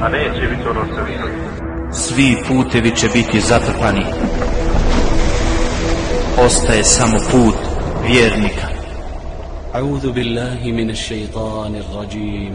a neće biti ono što vi Svi putevi će biti zatrpani. Ostaje samo put vjernika. أعوذ بالله من الشيطان الرجيم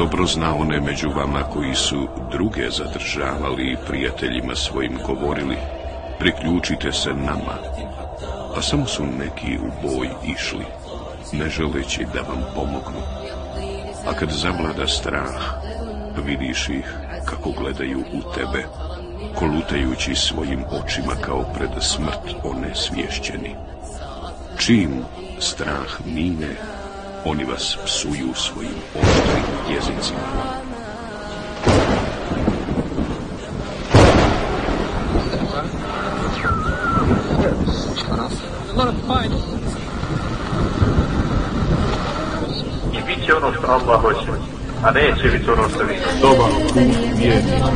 dobro zna one među vama koji su druge zadržavali i prijateljima svojim govorili, priključite se nama, a samo su neki u boj išli, ne želeći da vam pomognu. A kad zavlada strah, vidiš ih kako gledaju u tebe, kolutajući svojim očima kao pred smrt one svješćeni. Čim strah mine, oni vas psuju svojim oštrim jezicima. Not a bit biti ono što Allah hoće, a neće biti ono što vi Dobar put vjernika.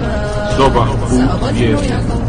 Dobar put vjernika.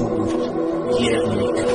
Soba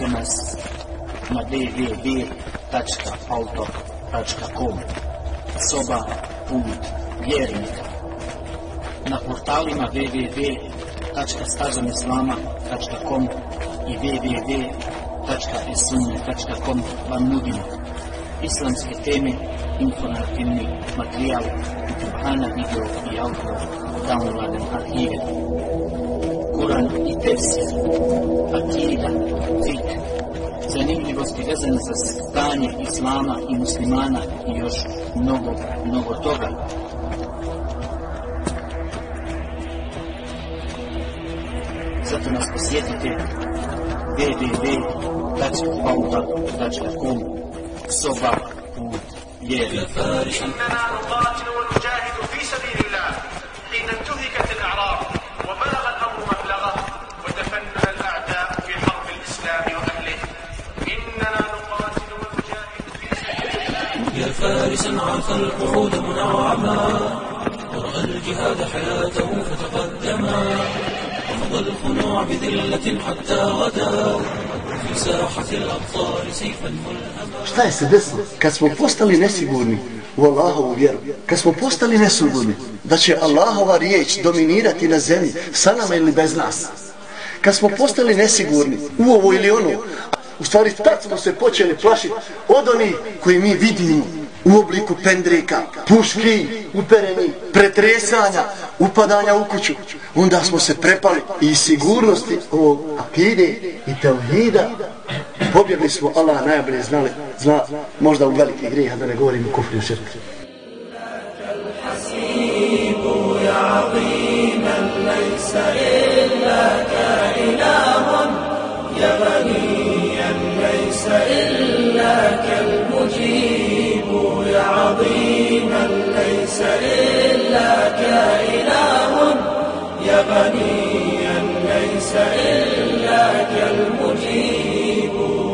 Posjetite nas na www.autor.com Soba put vjernika na portalima www.stazamislama.com i www.esunne.com vam nudimo islamske teme, informativni materijal, Kur'ana, video i audio, downloaden arhive. Kur'an i tefsir, akida, fik, zanimljivosti vezane za stanje islama i muslimana i još mnogo, mnogo toga. Zato nas posjetite www.pauta.com Soba put vjernika. ورأى الجهاد حياته فتقدما ومضى الخنوع بذلة حتى غدا في ساحة الأبطال سيفا ملهما Šta je se desilo? Kad smo postali nesigurni u Allahovu vjeru, kad smo postali nesigurni da će Allahova riječ dominirati na zemlji sa nama ili bez nas, kad smo postali nesigurni u ovo ili ono, u stvari tad smo se počeli plašiti od onih koji mi vidimo u obliku pendrika, puški, upereni, pretresanja, upadanja u kuću. Onda smo se prepali i sigurnosti ovog akide i tevhida pobjegli smo, Allah najbolje znali, zna možda u velike grijeha, da ne govorim u kufri u širku.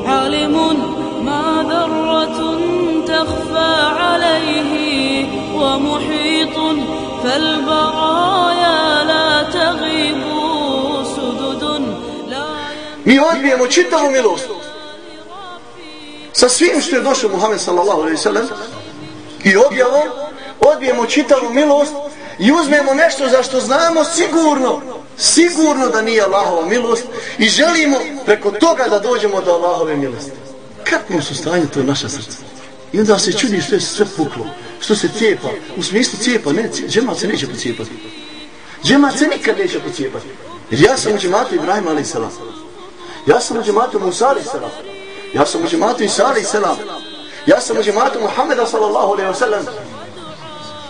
عالم ما ذرة تخفى عليه ومحيط فالبرايا لا تغيب سدد لا Mi odbijemo čitavu milost sa svim što je došao Muhammed sallallahu alaihi sallam i objavom odbijemo čitavu milost i uzmemo nešto za što znamo sigurno sigurno da nije Allahova milost i želimo preko toga da dođemo do Allahove milosti kakvom su stanju to naša srca i onda se čudi što je sve puklo što se cijepa u smislu cijepa ne, džemat se neće pocijepati džemat se nikad neće pocijepati jer ja sam u džematu Ibrahima alaih salam. ja sam u džematu Musa alaih salam. ja sam u džematu Isa alaih salam. ja sam u džematu Muhammeda sallallahu alaihi wa sallam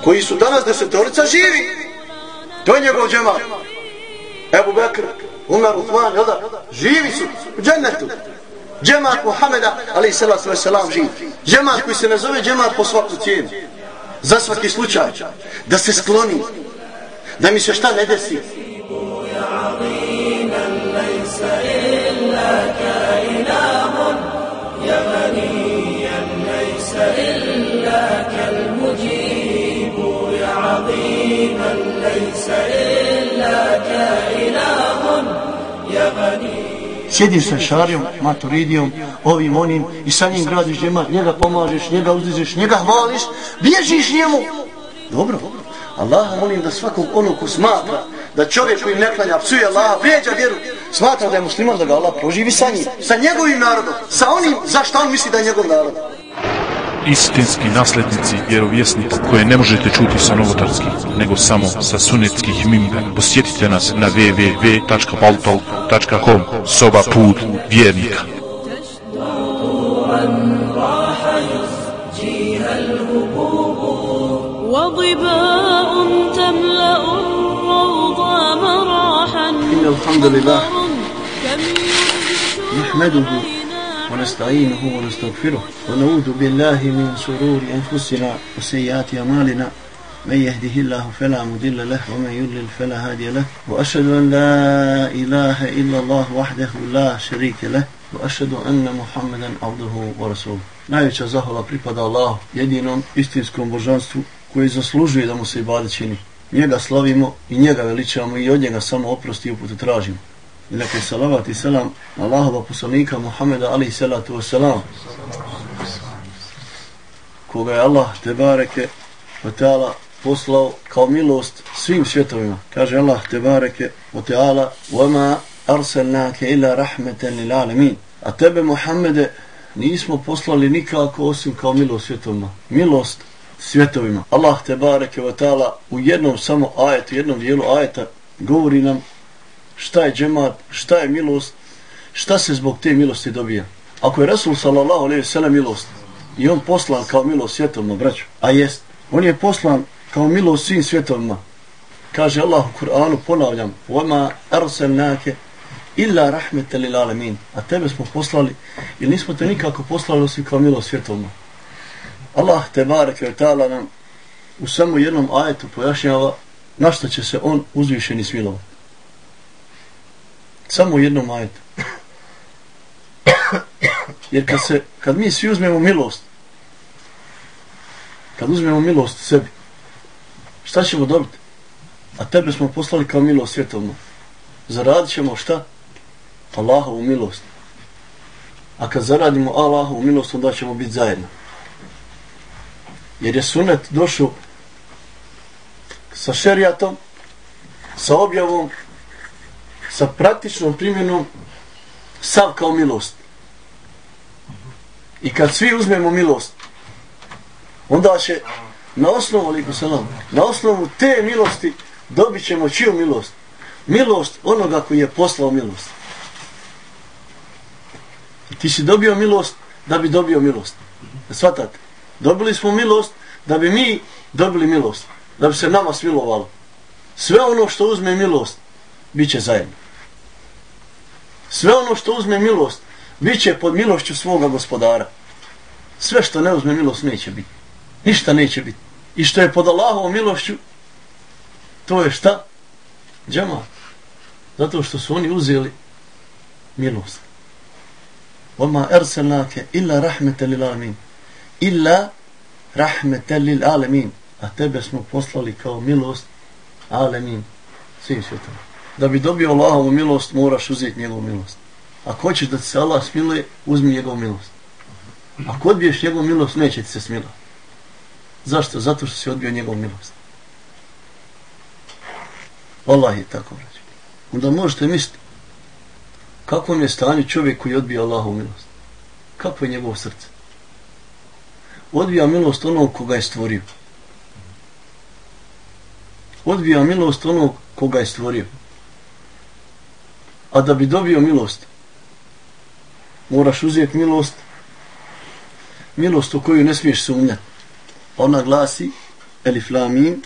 koji su danas desetorica živi to je njegov džemat Ebu Bekr, Umar, Uthman, jel da? Živi su u džennetu. Džemat Muhameda, ali i salatu wasalam, živi. Džemat koji se ne zove džemat po svaku cijenu. Za svaki slučaj. Da se skloni. Da mi se šta ne desi. Sjediš sa šarijom, maturidijom, ovim, onim i sa njim gradiš džema, njega pomažeš, njega uzdižeš, njega hvališ, bježiš njemu. Dobro, Allah molim da svakog onog ko smatra da čovjek koji ne klanja, psuje Allaha, vrijeđa vjeru, smatra da je musliman da ga Allah proživi sa njim, sa njegovim narodom, sa onim za što on misli da je njegov narod Istinski naslednici vjerovjesnika koje ne možete čuti sa novotarskih, nego samo sa sunetskih mimber. Posjetite nas na www.paltol.com Soba put vjernika. وضباء تملأ الروض مراحا إن الحمد لله لم يهدي نحمده ونستعينه ونستغفره ونعوذ بالله من سرور أنفسنا وسيئات أمالنا من يهده الله فلا مدل له ومن يلل فلا هادي له وأشهد أن لا إله إلا الله وحده لا شريك له وأشهد أن محمدا عبده ورسوله Najveća zahvala pripada Allah jedinom istinskom božanstvu koji zaslužuje da mu se ibadet čini. Njega slavimo i njega veličamo i od njega samo oprosti i uputu tražimo. I neka je salavat i selam na Allahova poslanika Muhammeda ali salatu wasalam koga je Allah te bareke wa ta'ala poslao kao milost svim svjetovima. Kaže Allah te bareke wa ta'ala وَمَا أَرْسَلْنَاكَ إِلَّا رَحْمَةً لِلْعَالَمِينَ A tebe Muhammede nismo poslali nikako osim kao milost svjetovima. Milost svjetovima. Allah te bareke wa ta'ala u jednom samo ajetu, jednom dijelu ajeta govori nam šta je džemat, šta je milost, šta se zbog te milosti dobija. Ako je Rasul sallallahu alaihi sallam milost i on poslan kao milost svjetovima, braću, a jest, on je poslan kao milost svim svjetovima. Kaže Allah u Kur'anu, ponavljam, وَمَا أَرْسَلْنَاكَ إِلَّا رَحْمَةَ لِلْعَالَمِينَ A tebe smo poslali, ili nismo te nikako poslali osim kao milost svjetovima. Allah te barek je ta'ala nam u samo jednom ajetu pojašnjava na što će se on uzvišeni smilovati. Samo u jednom ajetu. Jer kad, se, kad mi svi uzmemo milost, kad uzmemo milost sebi, šta ćemo dobiti? A tebe smo poslali kao milost svjetovno. Zaradit ćemo šta? Allahovu milost. A kad zaradimo Allahovu milost, onda ćemo biti zajedno. Jer je sunet došao sa šerijatom, sa objavom, sa praktičnom primjenom, sav kao milost. I kad svi uzmemo milost, onda će na osnovu, aliku salam, na osnovu te milosti dobit ćemo čiju milost? Milost onoga koji je poslao milost. Ti si dobio milost da bi dobio milost. Svatate. Dobili smo milost da bi mi dobili milost. Da bi se nama smilovalo. Sve ono što uzme milost, bit će zajedno. Sve ono što uzme milost, bit će pod milošću svoga gospodara. Sve što ne uzme milost, neće biti. Ništa neće biti. I što je pod Allahovom milošću, to je šta? Džama. Zato što su oni uzeli milost. Oma erselnake illa rahmete lil alamin. Illa rahmete lil alamin. A tebe smo poslali kao milost alamin. Svim svjetom. Da bi dobio Allahovu milost, moraš uzeti njegovu milost. Ako hoćeš da ti se Allah smiluje, uzmi njegovu milost. Ako odbiješ njegovu milost, neće ti se smila. Zašto? Zato što si odbio njegovu milost. Allah je tako vrađa. Onda možete misliti kako je stanje čovjek koji odbija Allahovu milost. Kako je njegovo srce? Odbija milost onog koga je stvorio. Odbija milost onog koga je stvorio A da bi dobio milost, moraš uzeti milost, milost u koju ne smiješ sumnjati. Ona glasi, elif lamim,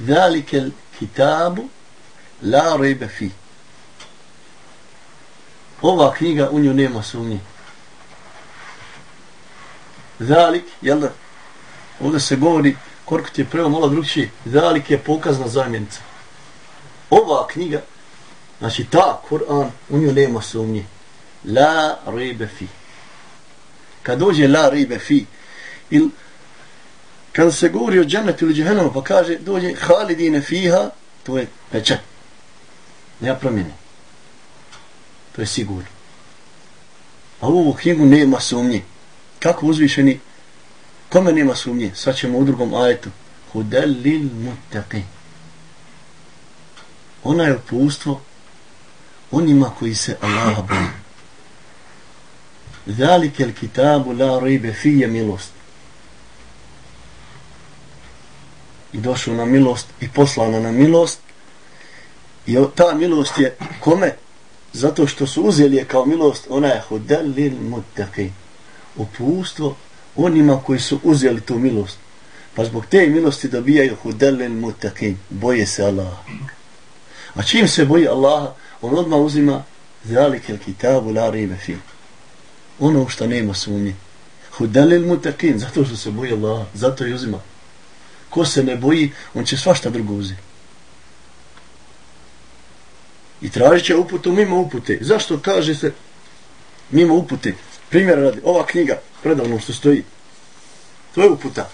ذلك kitabu la rejbe fi. Ova knjiga u nju nema sumnje. Zalik, jel da? Ovdje se govori, Korkut je prvo malo drugčije, Zalik je pokazna zamjenica. Ova knjiga, znači ta Kur'an, u nju nema sumnje. La ribe fi. Kad dođe la ribe fi, ili kada se govori o džennetu ili džehennemu, pa kaže, dođe halidine fiha, to je pečat. Nema promjene. To je sigurno. A u ovu knjigu nema sumnje. Kako uzvišeni? Kome nema sumnje? Sad ćemo u drugom ajetu. Hudelil mutaqin. Ona je upustvo onima koji se Allaha boje. Zalike il kitabu la ribe fije milost. i došao na milost i poslana na milost i ta milost je kome? Zato što su uzeli je kao milost ona je hudelil muttaqin. upustvo onima koji su uzeli tu milost pa zbog te milosti dobijaju hudelil muttaqin. boje se Allaha. a čim se boji Allaha on odmah uzima zalike kitabu la ribe fi. Ono što nema sumnje. Hudalil mutakin, zato što se boji Allah, zato je uzima. Ko se ne boji, on će svašta drugo uzeti. I tražit će uputu mimo upute. Zašto kaže se mimo upute? Primjer radi, ova knjiga, predavno što stoji, to je uputa.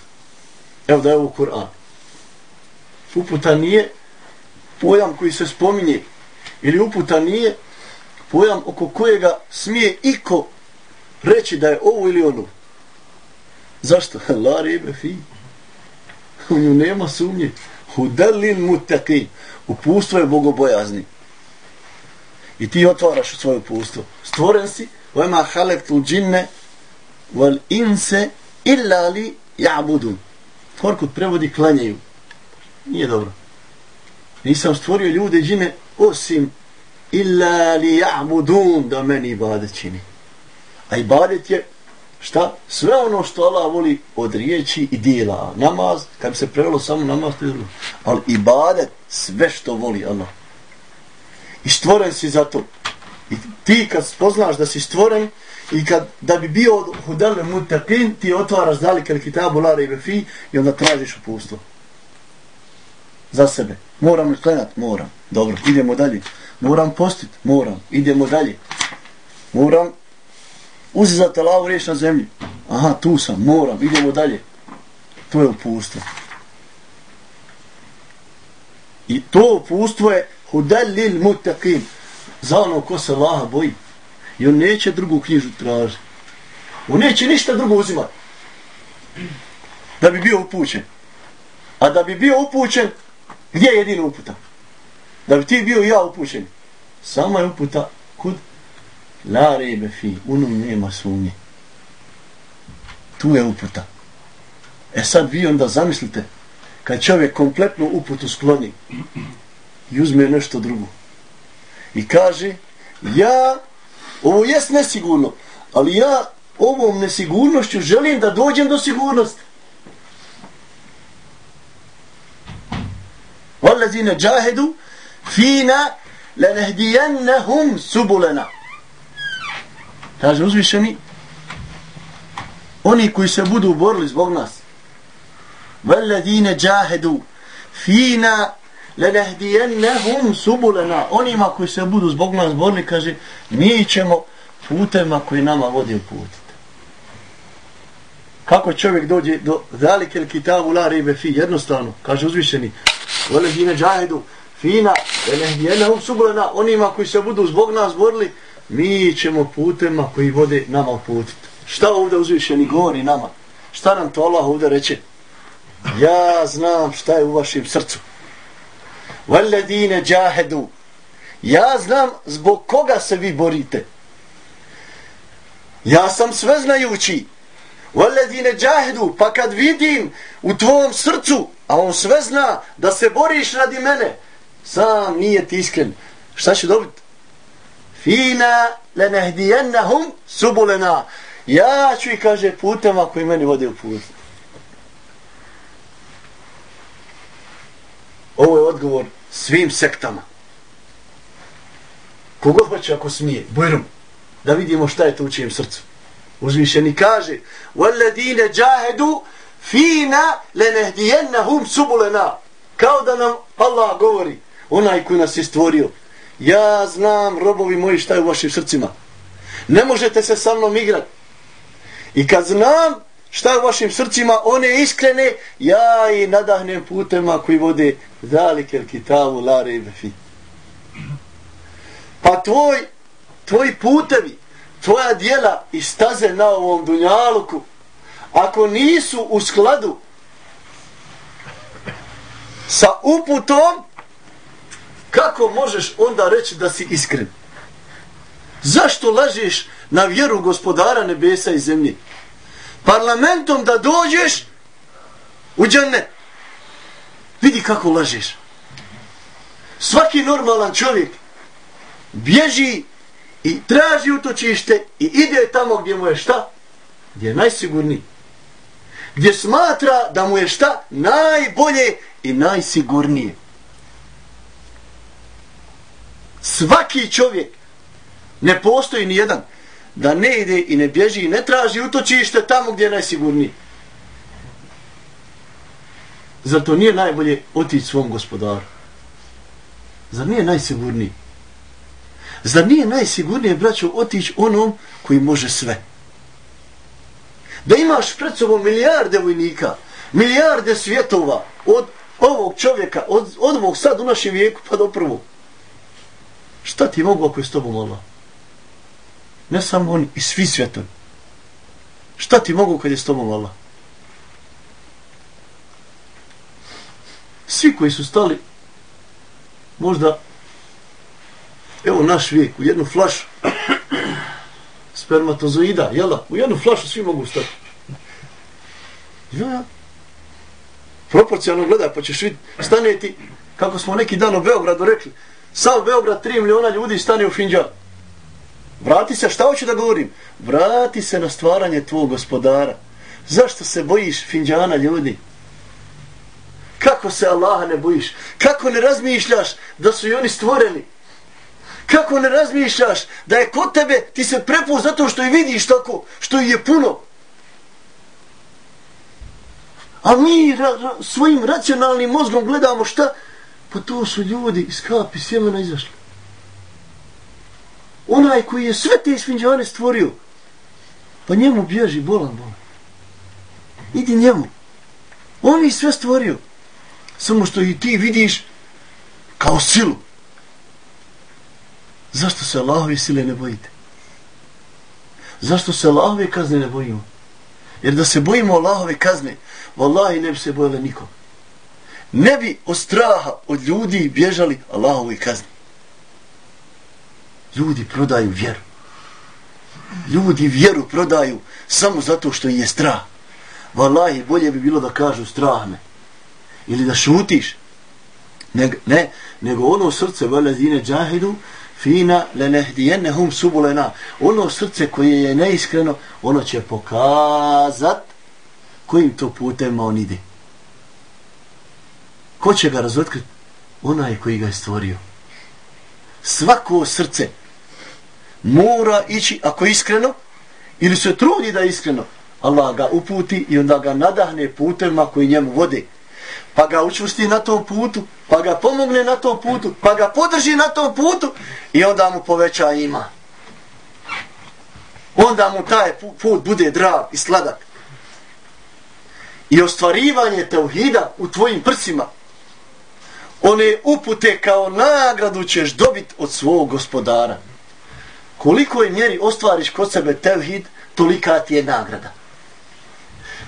Evo da je ovo Kur'an. Uputa nije pojam koji se spominje ili uputa nije pojam oko kojega smije iko reći da je ovo ili ono. Zašto? La ribe fi. U nju nema sumnje. Hudalin mutaki. Upustvo je bogobojazni. I ti otvaraš svoje upustvo. Stvoren si, vema halektu džinne, wal inse illa li ja'budun. Korkut prevodi klanjaju. Nije dobro. Nisam stvorio ljude i džine osim illa li ja'budun da meni ibadet čini. A ibadet je šta? Sve ono što Allah voli od riječi i dijela. Namaz, kad bi se prevelo samo namaz, to je drugo. Ali ibadet, sve što voli Allah. I stvoren si za to. I ti kad spoznaš da si stvoren i kad da bi bio hudale mutakin, ti otvaraš dalike kitabu la i befi i onda tražiš upustvo. Za sebe. Moram li klenat? Moram. Dobro, idemo dalje. Moram postit? Moram. Idemo dalje. Moram uzizati lavu riješ na zemlji. Aha, tu sam. Moram. Idemo dalje. To je upustvo. I to upustvo je hudalil mutakin. Za ono ko se Allaha boji. I on neće drugu knjižu tražiti. On neće ništa drugo uzimati. Da bi bio upućen. A da bi bio upućen, gdje je jedina uputa? Da bi ti bio ja upućen. Sama je uputa kud? La rebe fi, unom nema sumnje. Tu je uputa. E sad vi onda zamislite, kad čovjek kompletnu uputu skloni i uzme nešto drugo i kaže, ja, ovo jest nesigurno, ali ja ovom nesigurnošću želim da dođem do sigurnosti. وَالَّذِينَ جَاهِدُوا fina لَنَهْدِيَنَّهُمْ سُبُلَنَا Kaže uzvišeni, oni koji se budu borili zbog nas, وَالَّذِينَ جَاهِدُوا fina لَنَهْدِيَنَّهُمْ سُبُلَنَا Onima koji se budu zbog nas borili, kaže, mi ćemo putema koji nama vodi put. Kako čovjek dođe do zalike kitabu la ribe fi, jednostavno, kaže uzvišeni, Wallazine džahedu fina lenehdijennehum subulena. Onima koji se budu zbog nas borili, mi ćemo putema koji vode nama uputiti. Šta ovdje uzvišeni govori nama? Šta nam to Allah ovdje reče? Ja znam šta je u vašem srcu. Valedine džahedu. Ja znam zbog koga se vi borite. Ja sam sveznajući. Valedine džahedu. Pa kad vidim u tvom srcu, a on sve zna da se boriš radi mene, sam nije ti iskren. Šta će dobiti? Fina lenehdijennahum subulena. Ja ću i kaže putema koji meni vode u put. Ovo je odgovor svim sektama. Kogod hoće ako smije, bujrum, da vidimo šta je to u čijem srcu. Uzvišeni kaže, وَالَّذِينَ جَاهَدُوا فِينَا لَنَهْدِيَنَّهُمْ سُبُلَنَا Kao da nam Allah govori, onaj koji nas je stvorio, ja znam, robovi moji, šta je u vašim srcima. Ne možete se sa mnom igrati. I kad znam šta je u vašim srcima, one iskrene, ja i nadahnem putema koji vode zalike il kitavu lare i befi. Pa tvoj, tvoji putevi, tvoja dijela i staze na ovom dunjaluku, ako nisu u skladu sa uputom, kako možeš onda reći da si iskren? Zašto lažeš na vjeru gospodara nebesa i zemlje? Parlamentom da dođeš u džene. Vidi kako lažeš. Svaki normalan čovjek bježi i traži utočište i ide tamo gdje mu je šta? Gdje je najsigurniji. Gdje smatra da mu je šta? Najbolje i najsigurnije. Svaki čovjek, ne postoji ni jedan, da ne ide i ne bježi i ne traži utočište tamo gdje je najsigurniji. Zato nije najbolje otići svom gospodaru? Zar nije najsigurniji? Zar nije najsigurnije, braćo, otići onom koji može sve? Da imaš pred sobom milijarde vojnika, milijarde svjetova od ovog čovjeka, od, od ovog sad u našem vijeku pa do prvog. Šta ti mogu ako je s tobom Allah? Ne samo on, i svi svjetovi. Šta ti mogu kad je s tobom Allah? Svi koji su stali, možda, evo naš vijek, u jednu flašu, spermatozoida, jela, u jednu flašu svi mogu stati. Ja, ja. Proporcijalno gledaj, pa ćeš vidjeti, staneti, kako smo neki dan u Beogradu rekli, sam Beograd, 3 miliona ljudi stane u finđan. Vrati se, šta hoću da govorim? Vrati se na stvaranje tvog gospodara. Zašto se bojiš finđana ljudi? Kako se Allaha ne bojiš? Kako ne razmišljaš da su i oni stvoreni? Kako ne razmišljaš da je kod tebe ti se prepu zato što i vidiš tako, što je puno? A mi ra, ra, svojim racionalnim mozgom gledamo šta? Pa to su ljudi iz kapi sjemena izašli. Onaj koji je sve te svinđane stvorio, pa njemu bježi bolan bolan. Idi njemu. On je sve stvorio. Samo što i ti vidiš kao silu. Zašto se Allahove sile ne bojite? Zašto se Allahove kazne ne bojimo? Jer da se bojimo Allahove kazne, vallahi ne bi se bojile nikom ne bi od straha od ljudi bježali Allahove kazne. Ljudi prodaju vjeru. Ljudi vjeru prodaju samo zato što je strah. Wallahi, bolje bi bilo da kažu strah me. Ili da šutiš. Ne, ne nego ono srce velezine džahidu fina lenehdijennehum subulena. Ono srce koje je neiskreno, ono će pokazat kojim to putem on ide. Ko će ga razotkriti? Onaj koji ga je stvorio. Svako srce mora ići, ako iskreno, ili se trudi da iskreno, Allah ga uputi i onda ga nadahne putem koji njemu vode. Pa ga učvrsti na tom putu, pa ga pomogne na tom putu, pa ga podrži na tom putu i onda mu poveća ima. Onda mu taj put bude drav i sladak. I ostvarivanje teuhida u tvojim prsima, one upute kao nagradu ćeš dobit od svog gospodara. Koliko je mjeri ostvariš kod sebe tevhid, tolika ti je nagrada.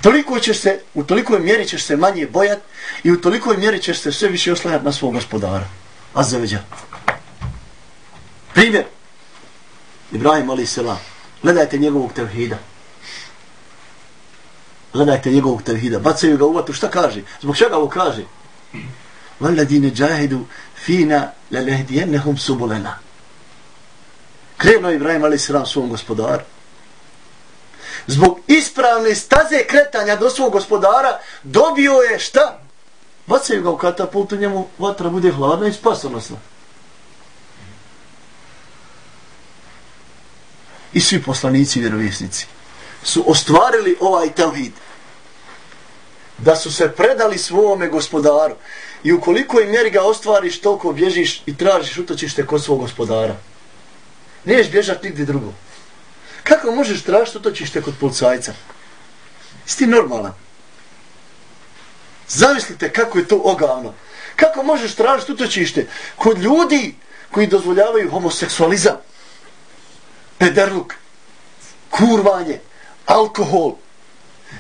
Toliko ćeš se, u tolikoj mjeri ćeš se manje bojat i u tolikoj mjeri ćeš se sve više oslanjat na svog gospodara. Azzeveđa. Primjer. Ibrahim Ali Selam. Gledajte njegovog tevhida. Gledajte njegovog tevhida. Bacaju ga u vatu. Šta kaže? Zbog čega ovo kaže? Valadine džahidu fina lelehdijenehum subulena. Krenuo Ibrahim Ali Selam svom gospodaru. Zbog ispravne staze kretanja do svog gospodara dobio je šta? Bacaju ga u katapultu, njemu vatra bude hladna i spasonosna. I svi poslanici i vjerovjesnici su ostvarili ovaj tevhid. Da su se predali svome gospodaru. I ukoliko im mjeri ga ostvariš, toliko bježiš i tražiš utočište kod svog gospodara. Niješ bježat nigdje drugo. Kako možeš tražiti utočište kod policajca? Jesi normalan? Zamislite kako je to ogavno. Kako možeš tražiti utočište kod ljudi koji dozvoljavaju homoseksualizam, pederluk, kurvanje, alkohol,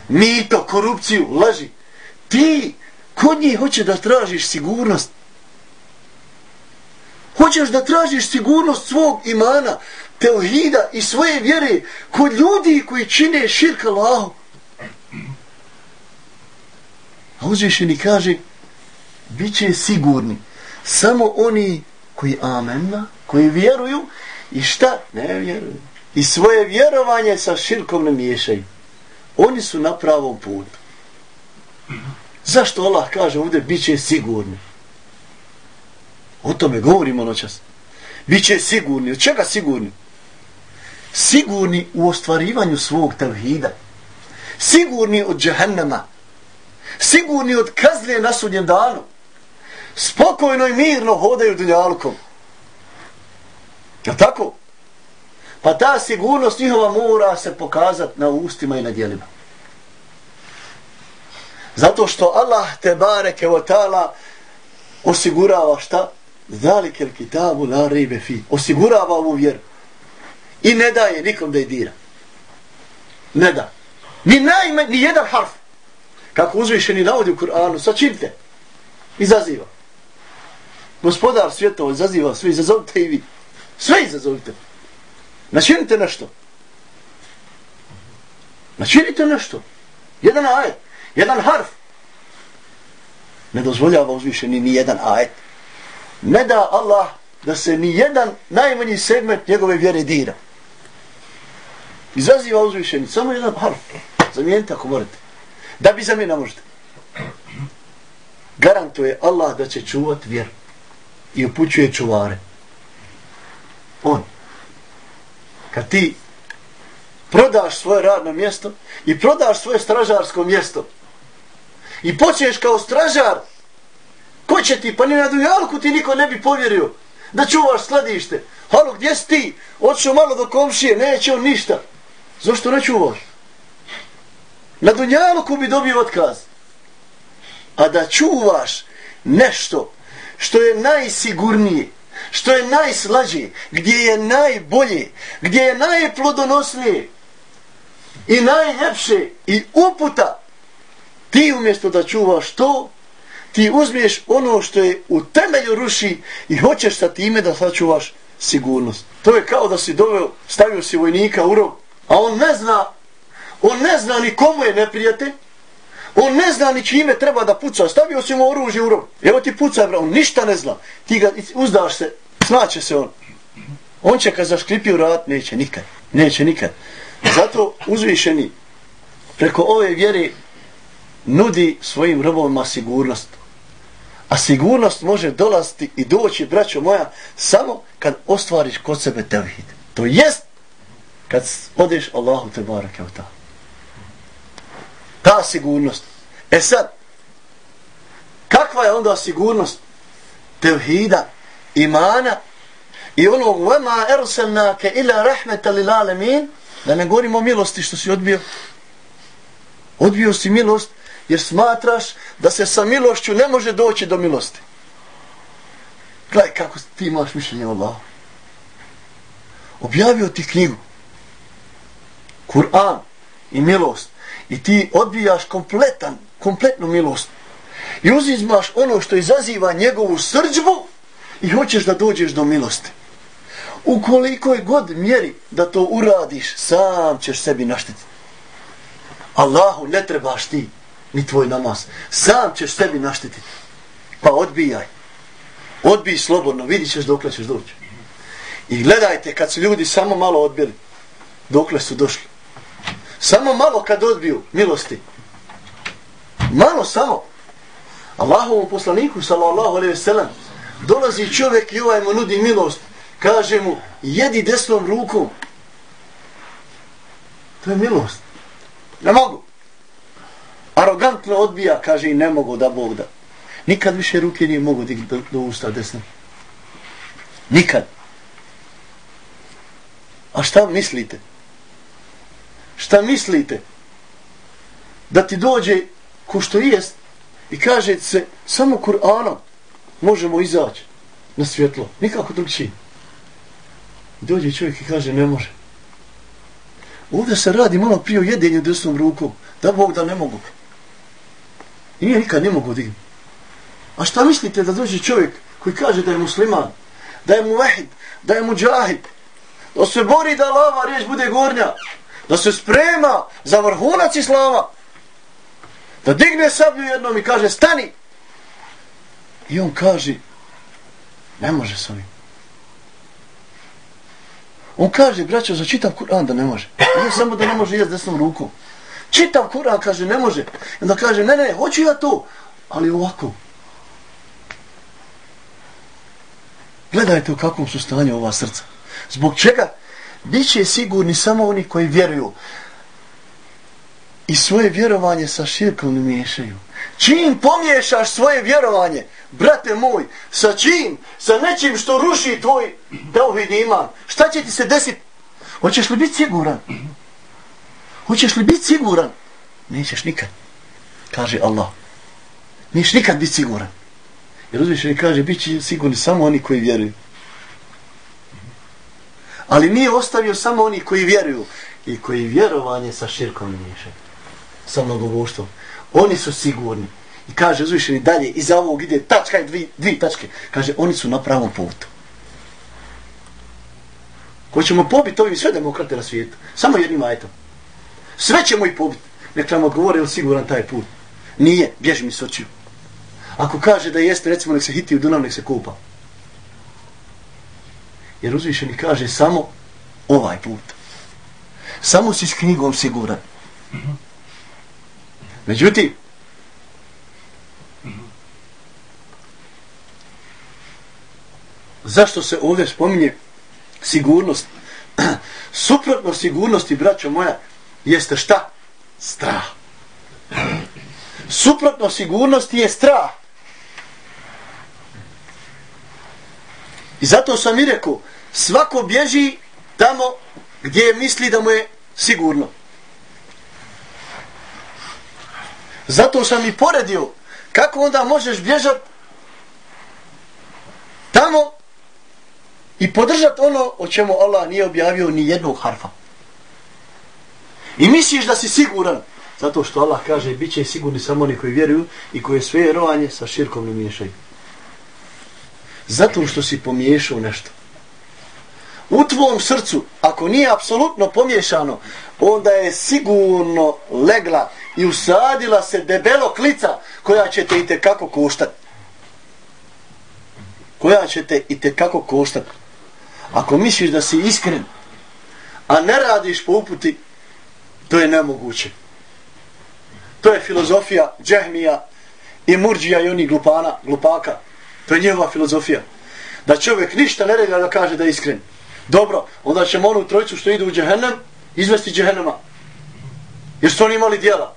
mito, korupciju, laži. Ti Kod njih hoće da tražiš sigurnost. Hoćeš da tražiš sigurnost svog imana, teohida i svoje vjere kod ljudi koji čine širka Allahu. A uzvišeni kaže, bit će sigurni samo oni koji amenna, koji vjeruju i šta? Ne vjeruju. I svoje vjerovanje sa širkom ne miješaju. Oni su na pravom putu. Zašto Allah kaže ovdje bit će sigurni? O tome govorimo noćas. Biće sigurni. Od čega sigurni? Sigurni u ostvarivanju svog tevhida. Sigurni od džehennema. Sigurni od kazne na sudnjem danu. Spokojno i mirno hodaju dunjalkom. Je tako? Pa ta sigurnost njihova mora se pokazati na ustima i na dijelima. Zato što Allah te bareke o ta'ala osigurava šta? Zalike kitabu la ribe fi. Osigurava ovu vjeru. I ne daje nikom da je dira. Ne da. Ni najme, ni jedan harf. Kako uzvišeni navodi u Kur'anu, sačinite. Izaziva. Gospodar svjetova izaziva sve, izazovite i vi. Sve izazovite. Načinite nešto. Načinite nešto. Jedan ajet. Jedan harf. Ne dozvoljava uzvišeni ni jedan ajet. Ne da Allah da se ni jedan najmanji segment njegove vjere dira. Izaziva uzvišeni. Samo jedan harf. Zamijenite ako morate. Da bi zamjena možete. Garantuje Allah da će čuvat vjeru. I upućuje čuvare. On. Kad ti prodaš svoje radno mjesto i prodaš svoje stražarsko mjesto i počneš kao stražar, ko će ti, pa ni na dujalku ti niko ne bi povjerio da čuvaš skladište. Halo, gdje si ti? odšao malo do komšije, neće on ništa. Zašto ne čuvaš? Na Dunjaluku bi dobio otkaz. A da čuvaš nešto što je najsigurnije, što je najslađe, gdje je najbolje, gdje je najplodonosnije i najljepše i uputa, ti umjesto da čuvaš to, ti uzmiješ ono što je u temelju ruši i hoćeš sa time da sačuvaš sigurnost. To je kao da si doveo, stavio si vojnika u rob a on ne zna, on ne zna ni komu je neprijatelj, On ne zna ni čime treba da puca. Stavio si mu oružje u rov. Evo ti puca, bro. On ništa ne zna. Ti ga uzdaš se. Snaće se on. On će kad zaškripi u rat, neće nikad. Neće nikad. Zato uzvišeni preko ove vjere nudi svojim robovima sigurnost. A sigurnost može dolaziti i doći, braćo moja, samo kad ostvariš kod sebe tevhid. To jest kad odeš Allahu te barake u ta. Ta sigurnost. E sad, kakva je onda sigurnost tevhida, imana i onog vema erselnake ila rahmeta lil alemin, da ne govorimo o milosti što si odbio. Odbio si milost jer smatraš da se sa milošću ne može doći do milosti. Gledaj kako ti imaš mišljenje o Allahu. Objavio ti knjigu. Kur'an i milost. I ti odbijaš kompletan, kompletnu milost. I uzizmaš ono što izaziva njegovu srđbu i hoćeš da dođeš do milosti. U kolikoj god mjeri da to uradiš, sam ćeš sebi naštetiti. Allahu ne trebaš ti, ni tvoj namaz. Sam ćeš sebi naštetiti. Pa odbijaj. Odbij slobodno, vidit ćeš dokle ćeš doći. I gledajte, kad su ljudi samo malo odbili, dokle su došli. Samo malo kad odbiju milosti. Malo samo. Allahovom poslaniku, sallallahu alaihi ve sellem, dolazi čovjek i ovaj mu nudi milost. Kaže mu, jedi desnom rukom. To je milost. Ne mogu. Arogantno odbija, kaže i ne mogu da Bog da. Nikad više ruke nije mogu do, do usta desne. Nikad. A šta mislite? Šta mislite? Da ti dođe ko što jest i kaže se samo Kur'anom možemo izaći na svjetlo. Nikako drugčije. Dođe čovjek i kaže ne može. Ovdje se radi malo prije o jedenju desnom rukom. Da Bog da ne mogu. I nije nikad ne mogu dignuti. A šta mislite da dođe čovjek koji kaže da je musliman, da je muvahid, da je mu džahid, da se bori da lava riječ bude gornja, da se sprema za vrhunac islama, da digne sablju jednom i kaže stani. I on kaže, ne može s ovim. On kaže, braćo, za čitav Kur'an da ne može. Nije samo da ne može jest desnom rukom. Čitav Kur'an kaže, ne može. I onda kaže, ne, ne, hoću ja to, ali ovako. Gledajte u kakvom su stanju ova srca. Zbog čega? Biće sigurni samo oni koji vjeruju. I svoje vjerovanje sa širkom ne miješaju. Čim pomiješaš svoje vjerovanje, brate moj, sa čim? Sa nečim što ruši tvoj teuhid iman. Šta će ti se desiti? Hoćeš li biti siguran? Hoćeš li biti siguran? Nećeš nikad. Kaže Allah. Nećeš nikad biti siguran. Jer uzvišeni kaže, bit će sigurni samo oni koji vjeruju. Ali nije ostavio samo oni koji vjeruju i koji vjerovanje sa širkom miješaju. Sa mnogoboštvom. Oni su sigurni. I kaže uzvišeni dalje, iza ovog ide tačka i dvi, dvi tačke. Kaže, oni su na pravom putu. Hoćemo pobiti ovim sve demokrate na svijetu. Samo jednim ajetom. Sve ćemo ih pobiti. Nek nam odgovore, je siguran taj put? Nije, bježi mi s očiju. Ako kaže da jeste, recimo, nek se hiti u Dunav, nek se kupa. Jer uzvišeni kaže samo ovaj put. Samo si s knjigom siguran. Međutim, zašto se ovdje spominje sigurnost? Suprotno sigurnosti, braćo moja, jeste šta? Strah. Suprotno sigurnosti je strah. I zato sam i rekao, svako bježi tamo gdje misli da mu je sigurno. Zato sam i poredio kako onda možeš bježat tamo i podržat ono o čemu Allah nije objavio ni jednog harfa. I misliš da si siguran zato što Allah kaže bit će sigurni samo oni koji vjeruju i koje sve vjerovanje sa širkom ne miješaju. Zato što si pomiješao nešto. U tvom srcu, ako nije apsolutno pomiješano, onda je sigurno legla i usadila se debelo klica koja će te i tekako koštati. Koja će te i tekako koštati. Ako misliš da si iskren, a ne radiš po uputi, to je nemoguće. To je filozofija džehmija i murđija i oni glupana, glupaka. To je njegova filozofija. Da čovjek ništa ne redi da kaže da je iskren. Dobro, onda ćemo onu trojicu što idu u džehennem, izvesti džehennema. Jer su oni imali dijela.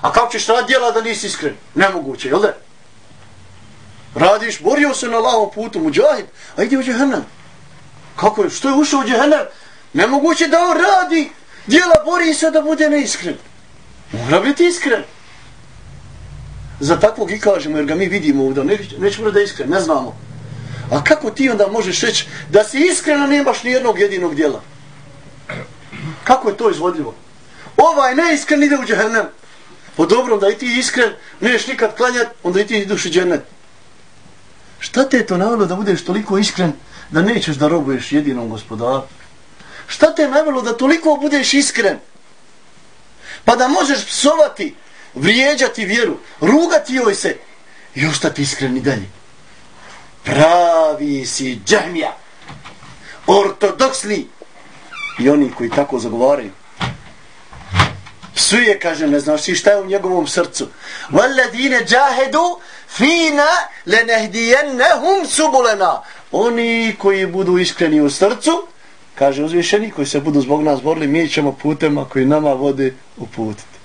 A kako ćeš rad dijela da nisi iskren? Nemoguće, jel da? Radiš, borio se na lavom putu, muđahid, a ide u džehennem. Kako je? Što je ušao u džehennem? Nemoguće da on radi dijela, bori se da bude neiskren. Mora biti iskren. Za takvog i kažemo, jer ga mi vidimo ovdje, ne, nećemo da je iskren, ne znamo. A kako ti onda možeš reći da si iskreno nemaš ni jednog jedinog dijela? Kako je to izvodljivo? Ovaj neiskren ide u džehennem. Po dobro, da i ti iskren, neš nikad klanjati, onda i ti iduš u džennet. Šta te je to navjelo da budeš toliko iskren da nećeš da robuješ jedinom gospodaru? Šta te je navjelo da toliko budeš iskren? Pa da možeš psovati, vrijeđati vjeru, rugati joj se i ostati iskreni dalje pravi si džahmija, ortodoksni i oni koji tako zagovaraju. je kaže, ne znaš i šta je u njegovom srcu. Valadine džahedu fina lenehdijennehum subulena. Oni koji budu iskreni u srcu, kaže uzvišeni, koji se budu zbog nas borili, mi ćemo putema koji nama vode uputiti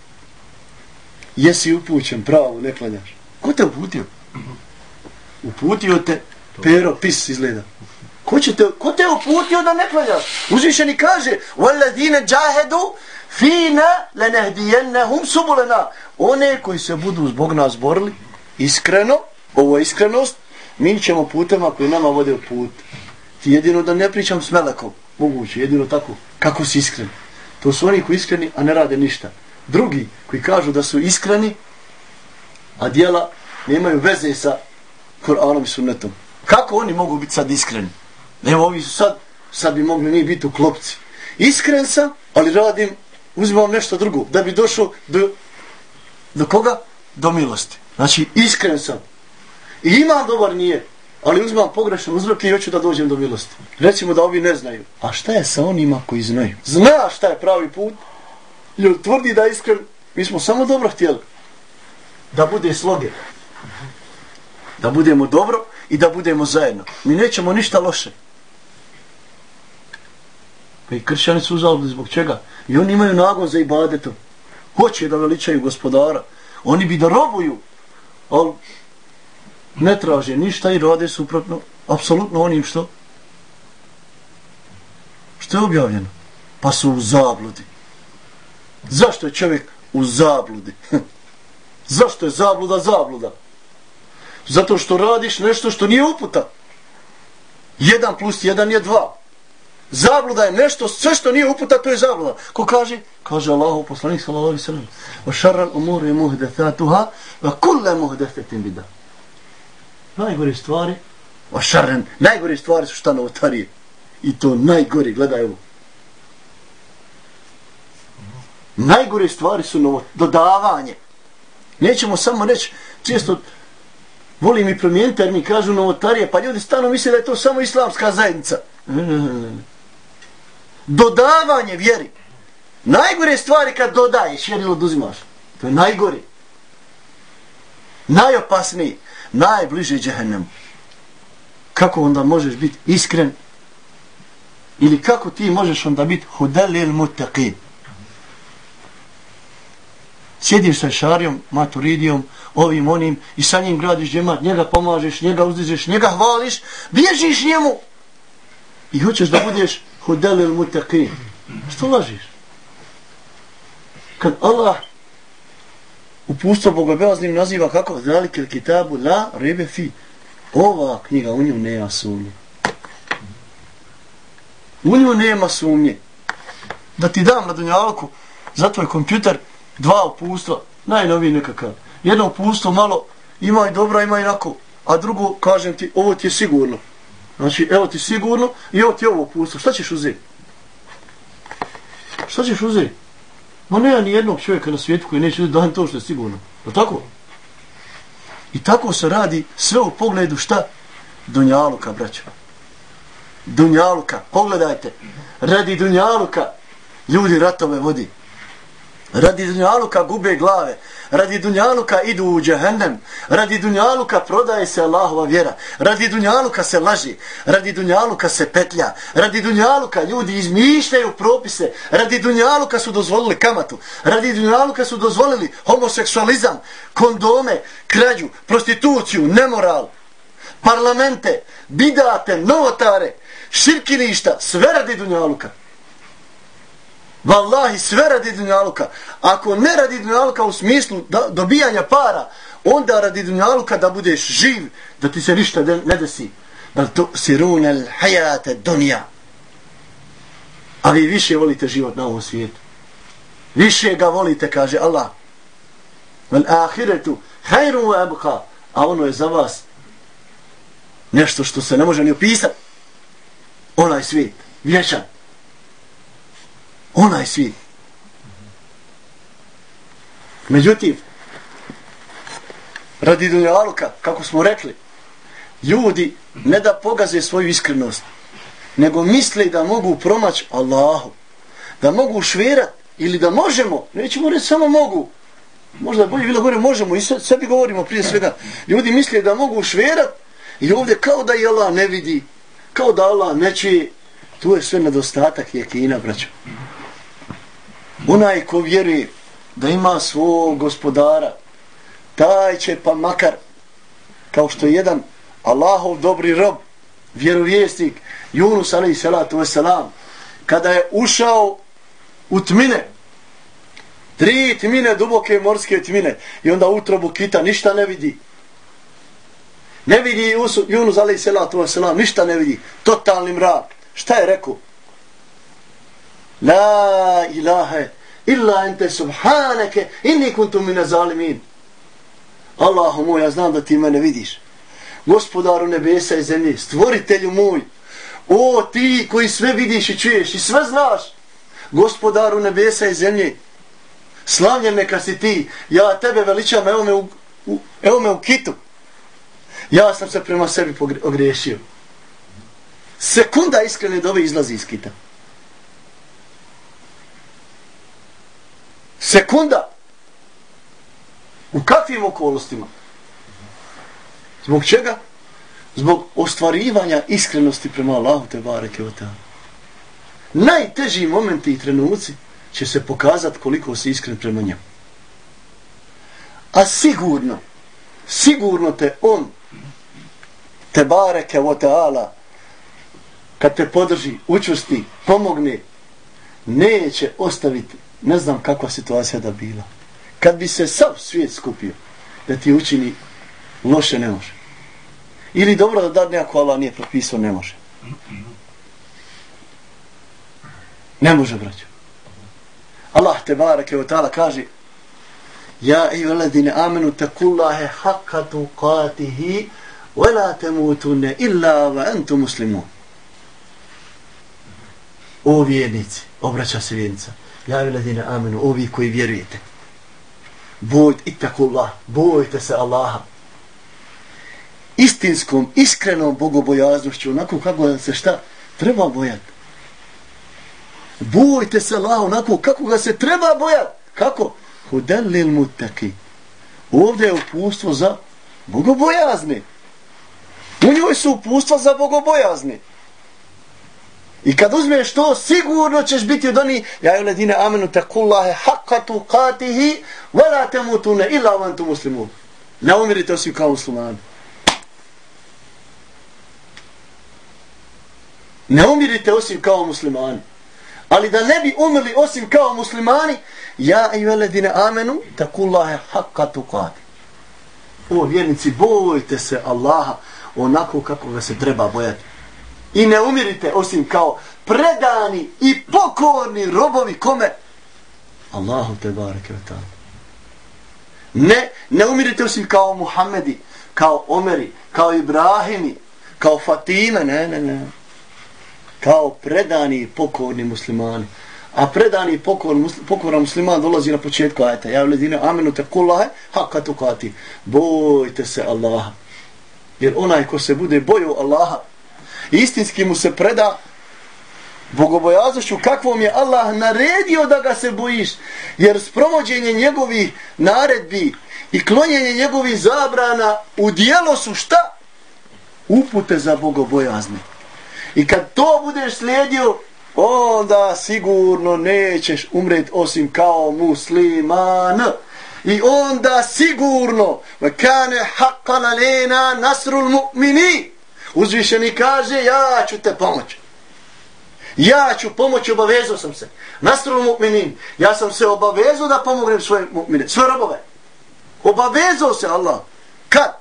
Jesi upućen, pravo, ne klanjaš. Ko te uputio? Uputio te Pero, pis izgleda. Ko, će te, ko te uputio da ne klanjaš? Uzvišeni kaže, وَالَّذِينَ جَاهَدُوا فِينَا لَنَهْدِيَنَّهُمْ سُبُلَنَا One koji se budu zbog nas borili, iskreno, ovo je iskrenost, mi ćemo putema koji nama vode u put. Ti jedino da ne pričam s melekom, moguće, jedino tako, kako si iskren. To su oni koji iskreni, a ne rade ništa. Drugi koji kažu da su iskreni, a dijela nemaju veze sa Koranom i sunnetom. Kako oni mogu biti sad iskreni? Evo ovi su sad, sad bi mogli mi biti u klopci. Iskren sam, ali radim, uzimam nešto drugo, da bi došao do, do koga? Do milosti. Znači, iskren sam. I imam dobar nije, ali uzimam pogrešan uzrok i hoću da dođem do milosti. Recimo da ovi ne znaju. A šta je sa onima koji znaju? Zna šta je pravi put? Ljudi tvrdi da je iskren, mi smo samo dobro htjeli. Da bude sloge. Da budemo dobro i da budemo zajedno. Mi nećemo ništa loše. Pa i kršćani su uzalili zbog čega? I oni imaju nagon za ibadetom. Hoće da veličaju gospodara. Oni bi da robuju, ali ne traže ništa i rade suprotno, apsolutno onim što što je objavljeno. Pa su u zabludi. Zašto je čovjek u zabludi? Zašto je zabluda zabluda? Zato što radiš nešto što nije uputa. 1 plus 1 je 2. Zabluda je nešto, sve što nije uputa, to je zabluda. Ko kaže? Kaže Allah, poslanik sallallahu alaihi sallam. Wa šarran umur je muhdethatuha, wa kulle muhdathatin bida. Najgore stvari, wa šarran, najgore stvari su šta novotarije. I to najgore, gledaj ovo. Najgore stvari su novo, dodavanje. Nećemo samo reći, često volim i promijeniti termin, kažu novotarije, pa ljudi stano misle da je to samo islamska zajednica. Dodavanje vjeri. Najgore stvari kad dodaješ, vjeri oduzimaš. To je najgore. Najopasniji, najbliže džehennemu. Kako onda možeš biti iskren? Ili kako ti možeš onda biti hudelil mutaqid? Sjediš sa šarijom, maturidijom, ovim onim i sa njim gradiš džemat, njega pomažeš, njega uzdižeš, njega hvališ, bježiš njemu i hoćeš da budeš hudelil mutaqin. Što lažiš? Kad Allah upustvo bogobelaznim naziva kako zalike kitabu la rebe fi. Ova knjiga u nju nema sumnje. U nju nema sumnje. Da ti dam na dunjalku za tvoj kompjuter dva upustva, najnoviji nekakav. Jedno upustvo malo ima i dobro, ima i nako, a drugo, kažem ti, ovo ti je sigurno. Znači, evo ti sigurno i evo ti ovo upustvo. Šta ćeš uzeti? Šta ćeš uzeti? Ma nema ni jednog čovjeka na svijetu koji neće uzeti dan to što je sigurno. Je tako? I tako se radi sve u pogledu šta? Dunjaluka, braćo. Dunjaluka, pogledajte. Radi Dunjaluka, ljudi ratove vodi. Radi dunjaluka gube glave. Radi dunjaluka idu u džehennem, Radi dunjaluka prodaje se Allahova vjera. Radi dunjaluka se laži. Radi dunjaluka se petlja. Radi dunjaluka ljudi izmišljaju propise. Radi dunjaluka su dozvolili kamatu. Radi dunjaluka su dozvolili homoseksualizam, kondome, krađu, prostituciju, nemoral, parlamente, bidate, novotare, širkiništa, sve radi dunjaluka. Wallahi, sve radi dunjaluka. Ako ne radi dunjaluka u smislu da, dobijanja para, onda radi dunjaluka da budeš živ, da ti se ništa ne desi. Da to sirun el hajate dunja. A vi više volite život na ovom svijetu. Više ga volite, kaže Allah. Vel ahiretu hajru wa abqa. A ono je za vas nešto što se ne može ni opisati. Onaj svijet, vječan onaj svijet. Međutim, radi dunjaluka, kako smo rekli, ljudi ne da pogaze svoju iskrenost, nego misle da mogu promać Allahu, da mogu šverat ili da možemo, nećemo reći samo mogu, možda bolje bilo gore možemo i sebi govorimo prije svega, ljudi misle da mogu šverat i ovdje kao da je Allah ne vidi, kao da Allah ne čuje, tu je sve nedostatak jekina, braćo. Onaj ko vjeruje da ima svog gospodara, taj će pa makar, kao što je jedan Allahov dobri rob, vjerovjesnik, Yunus alaih salatu wasalam, kada je ušao u tmine, tri tmine, duboke morske tmine, i onda utrobu kita ništa ne vidi. Ne vidi Yunus alaih salatu wasalam, ništa ne vidi, totalni mrak. Šta je rekao? La ilahe illa ente subhaneke inni kuntum mine zalimin. Allahu moj, ja znam da ti mene vidiš. Gospodaru nebesa i zemlje, stvoritelju moj, o ti koji sve vidiš i čuješ i sve znaš, gospodaru nebesa i zemlje, slavljen neka si ti, ja tebe veličam, evo me u, u, evo me u kitu. Ja sam se prema sebi ogriješio. Sekunda iskrene dove izlazi iz kita. Sekunda. U kakvim okolostima zbog čega? Zbog ostvarivanja iskrenosti prema Allahu te bareke o Najteži momenti i trenuci će se pokazati koliko si iskren prema njemu. A sigurno, sigurno te on, te bareke o teala, kad te podrži, učvrsti, pomogne, neće ostaviti, ne znam kakva situacija da bila. Kad bi se sav svijet skupio, da ti učini loše ne može. Ili dobro da dar nekako Allah nije propisao, ne može. Ne može, braćo. Allah te bareke o ta'ala kaže Ja i veledine amenu takullahe haqqa tuqatihi wa la temutune illa va entu muslimun. O vjernici, obraća se vjernica. Ja i ladine amenu, ovi koji vjerujete. Bojte itakullah, bojte se Allaha. Istinskom, iskrenom bogobojaznošću, onako kako se šta treba bojati bojte se Allaha onako kako ga se treba bojati. Kako? Hudelil mutaki. Ovdje je upustvo za bogobojazne. U njoj su upustva za bogobojazne. I kad uzmeš to, sigurno ćeš biti od oni ja je ledine amenu takullahe haqqatu qatihi wala temutune illa vantu muslimu. Ne umirite osim kao muslimani. Ne umirite osim kao muslimani. Ali da ne bi umrli osim kao muslimani, ja i veledine amenu, takullahe haqqa tuqati. O vjernici, bojte se Allaha onako kako ga se treba bojati. I ne umirite osim kao predani i pokorni robovi kome? Allahu te bareke Ne, ne umirite osim kao Muhammedi, kao Omeri, kao Ibrahimi, kao Fatime, ne, ne, ne kao predani i pokorni muslimani. A predani i pokor, pokoran musliman dolazi na početku ajta. Ja vledine amenu te kullahe, haka tukati. Bojte se Allaha. Jer onaj ko se bude boju Allaha, istinski mu se preda bogobojazošću kakvom je Allah naredio da ga se bojiš. Jer sprovođenje njegovih naredbi i klonjenje njegovih zabrana u dijelo su šta? Upute za bogobojazne. I kad to budeš slijedio, onda sigurno nećeš umret osim kao musliman. I onda sigurno, kane haqqan alena nasrul mu'minin Uzvišeni kaže, ja ću te pomoći. Ja ću pomoći, obavezao sam se. Nasrul mu'minin. Ja sam se obavezao da pomognem svoje mu'mine, svoje robove. Obavezao se Allah. Kad?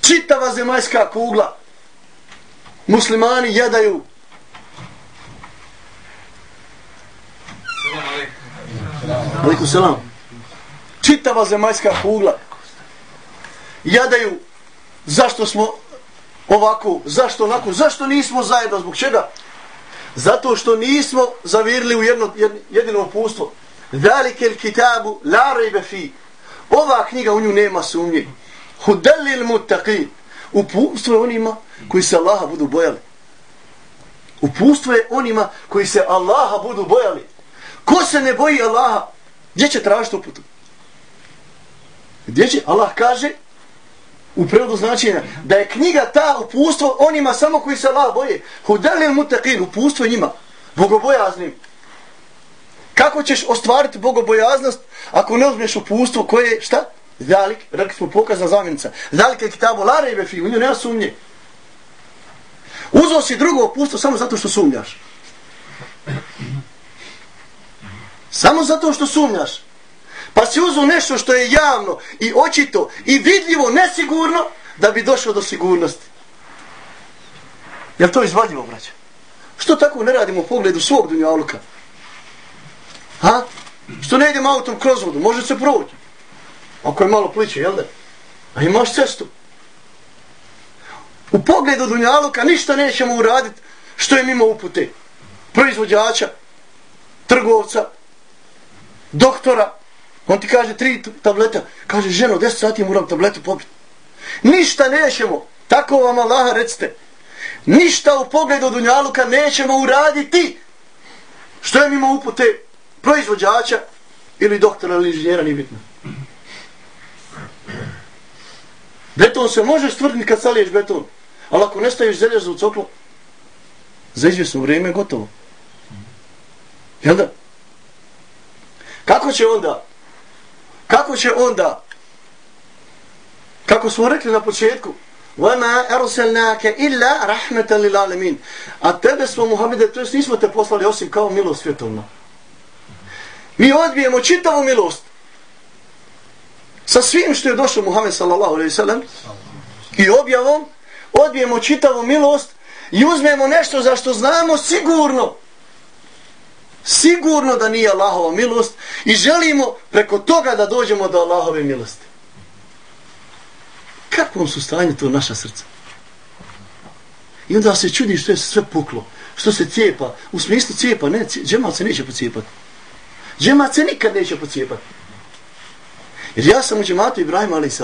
Čitava zemaljska kugla muslimani jedaju Aliku selam čitava zemaljska kugla jadaju zašto smo ovako, zašto onako, zašto nismo zajedno, zbog čega? Zato što nismo zavirili u jedno, jedino opustvo. Velike il kitabu, la rejbe fi. Ova knjiga u nju nema sumnje. Hudelil mutaqin. Upustvo je onima koji se Allaha budu bojali. Upustvo je onima koji se Allaha budu bojali. Ko se ne boji Allaha, gdje će tražiti uputu? Gdje će? Allah kaže u prevodu značenja da je knjiga ta upustvo onima samo koji se Allah boje. Hudali mutaqin, upustvo njima, bogobojaznim. Kako ćeš ostvariti bogobojaznost ako ne uzmeš upustvo koje, šta? Zalik, rekli smo pokazna zamjenica. Zalik je kitabu lare i befi, u nju nema sumnje. Uzo si drugo upustvo samo zato što sumnjaš. Samo zato što sumnjaš. Pa si uzu nešto što je javno i očito i vidljivo, nesigurno, da bi došao do sigurnosti. Je to izvadljivo, braćo? Što tako ne radimo u pogledu svog dunjaluka? Ha? Što ne idemo autom kroz vodu? Može se proći. Ako je malo pliče, jel da? A imaš cestu. U pogledu Dunjaluka ništa nećemo uraditi što je mimo upute. Proizvođača, trgovca, doktora. On ti kaže tri tableta. Kaže, ženo, deset sati moram tabletu popiti. Ništa nećemo. Tako vam Allaha recite. Ništa u pogledu Dunjaluka nećemo uraditi što je mimo upute proizvođača ili doktora ili inženjera, nije bitno. Beton se može stvrditi kad saliješ beton. Ali ako ne staviš željezo u coklo, za izvjesno vrijeme je gotovo. Jel da? Kako će onda? Kako će onda? Kako smo rekli na početku? وَمَا أَرْسَلْنَاكَ إِلَّا رَحْمَةً لِلْعَالَمِينَ A tebe smo, Muhammede, to jest nismo te poslali osim kao milost svjetovna. Mi odbijemo čitavu milost sa svim što je došao Muhammed sallallahu alaihi sallam i objavom odbijemo čitavu milost i uzmemo nešto za što znamo sigurno sigurno da nije Allahova milost i želimo preko toga da dođemo do Allahove milosti. Kakvom su stanju to naša srca? I onda se čudi što je sve puklo, što se cijepa, u smislu cijepa, ne, džemat se neće pocijepati. Džemat se nikad neće pocijepati. Jer ja sam u džematu Ibrahima a.s.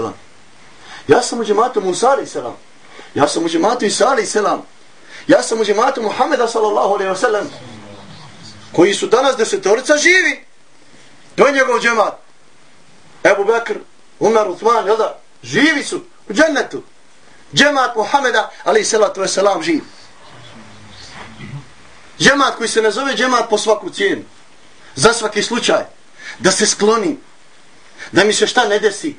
Ja sam u džematu Musa a.s. Ja sam u džematu Isa a.s. Ja sam u džematu Muhammeda sallallahu alaihi wa sallam koji su danas desetorica živi. To je njegov džemat. Ebu Bekr, Umar, Uthman, jel da? Živi su u džennetu. Džemat Muhammeda, ali i salatu wasalam, živ. Džemat koji se ne zove džemat po svaku cijenu. Za svaki slučaj. Da se skloni. Da mi se šta ne desi.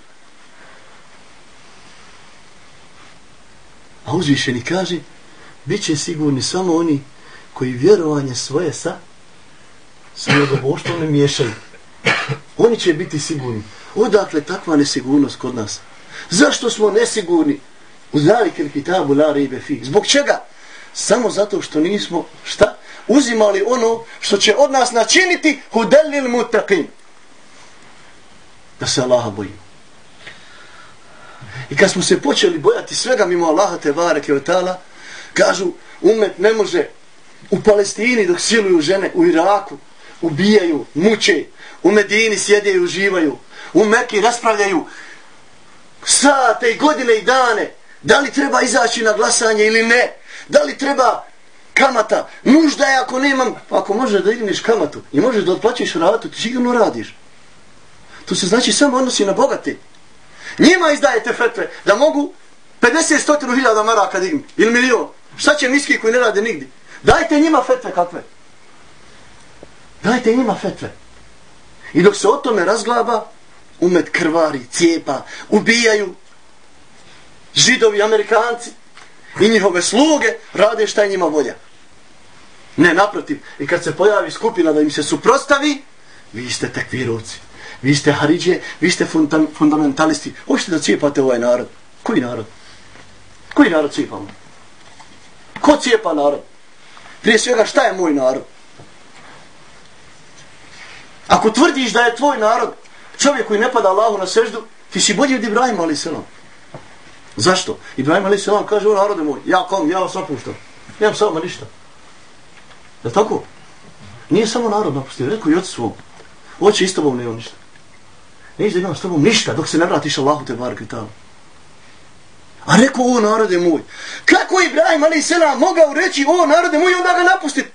A uzvišeni kaže, bit će sigurni samo oni koji vjerovanje svoje sa sa mnogoboštvom ne miješaju. Oni će biti sigurni. Odakle takva nesigurnost kod nas? Zašto smo nesigurni? U zalike kitabu la ribe fi. Zbog čega? Samo zato što nismo, šta? Uzimali ono što će od nas načiniti hudelil mutaqin. Da se Allaha bojimo. I kad smo se počeli bojati svega mimo Allaha te bareke od tala, kažu, umet ne može u Palestini dok siluju žene, u Iraku, ubijaju, muče, u Medini sjede i uživaju, u Meki raspravljaju sate i godine i dane, da li treba izaći na glasanje ili ne, da li treba kamata, nužda je ako nemam, pa ako možeš da igneš kamatu i možeš da otplaćiš ratu, ti sigurno radiš. To se znači samo odnosi na bogate. Njima izdajete fetve da mogu 50 stotinu hiljada maraka digni, ili milion. Šta će miski koji ne rade nigdje? Dajte njima fetve kakve. Dajte njima fetve. I dok se o tome razglaba, umet krvari, cijepa, ubijaju židovi, amerikanci i njihove sluge rade šta je njima volja. Ne, naprotiv. I kad se pojavi skupina da im se suprostavi, vi ste tekvirovci, vi ste haridje, vi ste fundamentalisti. Hoćete da cijepate ovaj narod? Koji narod? Koji narod cijepamo? Ko cijepa narod? Prije svega šta je moj narod? Ako tvrdiš da je tvoj narod čovjek koji ne pada Allahu na seždu, ti si bolji od Ibrahima ali selam. Zašto? Ibrahim ali selam kaže o narode moj, ja kom, ja vas napuštam. Nemam samo ništa. Je tako? Nije samo narod napustio, rekao i od svog. Oće i s tobom nema ništa. Neće da imam s tobom ništa dok se ne vratiš Allahu te bar kritala. A rekao o narode moj. Kako Ibrahim ali selam mogao reći o narode moj onda ga napustiti?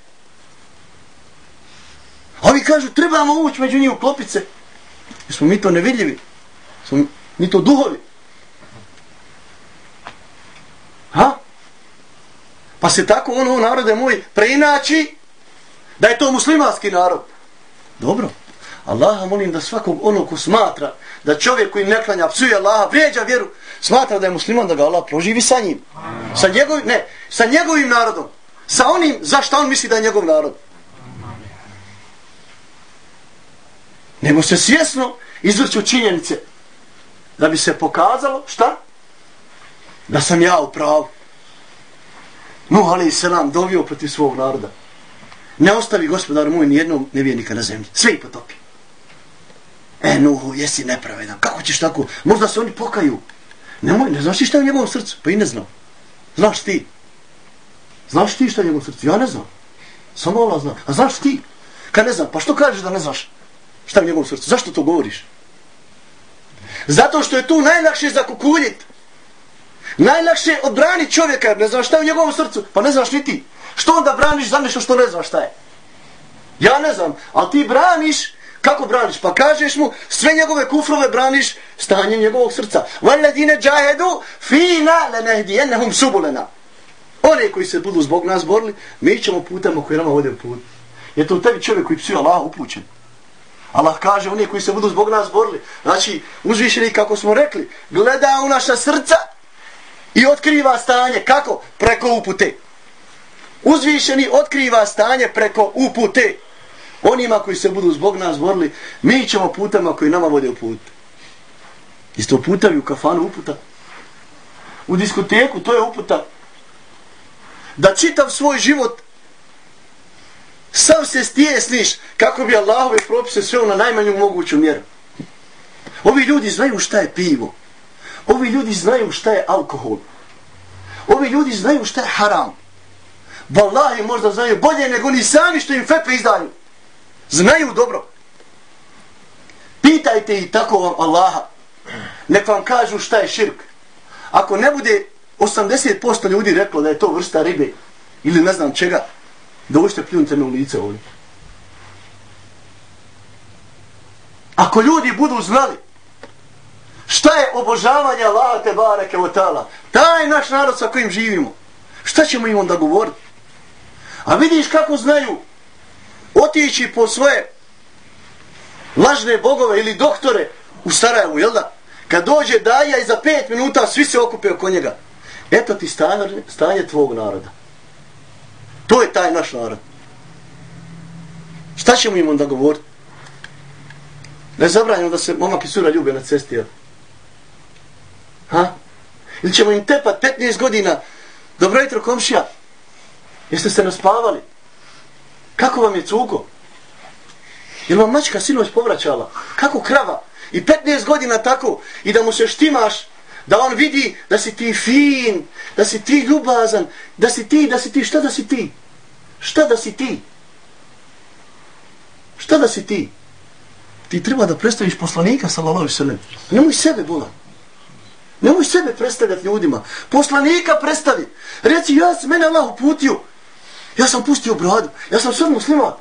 A ovi kažu, trebamo ući među njih u klopice. Jer smo mi to nevidljivi. Smo mi to duhovi. Ha? Pa se tako ono, narode moj, preinači da je to muslimanski narod. Dobro. Allaha molim da svakog ono ko smatra da čovjek koji ne klanja, psuje Allaha, vrijeđa vjeru, smatra da je musliman, da ga Allah proživi sa njim. Sa njegovim, ne, sa njegovim narodom. Sa onim zašto on misli da je njegov narod. Nego se svjesno izvrću činjenice da bi se pokazalo šta? Da sam ja u pravu. Nuh ali se nam dovio protiv svog naroda. Ne ostavi gospodar moj ni jednog nevijenika na zemlji. Sve i potopi. E, Nuhu, jesi nepravedan. Kako ćeš tako? Možda se oni pokaju. Nemoj, ne znaš ti šta je u njegovom srcu? Pa i ne znam. Znaš ti? Znaš ti šta je u njegovom srcu? Ja ne znam. Samo Allah zna. A znaš ti? Kad ne znam, pa što kažeš da ne znaš? Šta je u njegovom srcu? Zašto to govoriš? Zato što je tu najlakše zakukuljit. Najlakše odbraniti čovjeka jer ne znaš šta je u njegovom srcu. Pa ne znaš ni ti. Što onda braniš za nešto što ne znaš šta je? Ja ne znam. Ali ti braniš Kako braniš? Pa kažeš mu, sve njegove kufrove braniš stanje njegovog srca. Valedine džahedu fina lenehdijennehum subulena. One koji se budu zbog nas borili, mi ćemo putama koji nama ovdje u put. Je to tebi čovjek koji psuje Allah upućen? Allah kaže, oni koji se budu zbog nas borili. Znači, uzvišeni, kako smo rekli, gleda u naša srca i otkriva stanje. Kako? Preko upute. Uzvišeni otkriva stanje preko upute. Onima koji se budu zbog nas borili, mi ćemo putama koji nama vode u put. Isto putavi u kafanu uputa. U diskoteku, to je uputa. Da čitav svoj život sam se stjesniš kako bi Allahove propise sveo na najmanju moguću mjeru. Ovi ljudi znaju šta je pivo. Ovi ljudi znaju šta je alkohol. Ovi ljudi znaju šta je haram. Wallahi možda znaju bolje nego ni sami što im fetve izdaju. Znaju dobro. Pitajte i tako vam Allaha. Nek vam kažu šta je širk. Ako ne bude 80% ljudi reklo da je to vrsta ribe ili ne znam čega, da pljunite me u lice ovdje. Ako ljudi budu znali šta je obožavanje Allaha te bareke o tala, taj naš narod sa kojim živimo, šta ćemo im onda govoriti? A vidiš kako znaju otići po svoje lažne bogove ili doktore u Sarajevu, jel da? Kad dođe daja i za pet minuta svi se okupe oko njega. Eto ti stanje, stanje tvog naroda. To je taj naš narod. Šta ćemo im onda govoriti? Ne zabranjamo da se momak i sura ljube na cesti, jel? Ha? Ili ćemo im tepat 15 godina Dobro jutro, komšija. Jeste se naspavali? Kako vam je cugo? Jel vam mačka sinoć povraćala? Kako krava? I 15 godina tako. I da mu se štimaš. Da on vidi da si ti fin. Da si ti ljubazan. Da si ti, da si ti. Šta da si ti? Šta da si ti? Šta da si ti? Ti treba da predstaviš poslanika, sallallahu sallam. Nemoj sebe bola. Nemoj sebe predstavljati ljudima. Poslanika predstavi. Reci, ja sam mene Allah uputio. Ja sam pustio bradu. Ja sam sad musliman.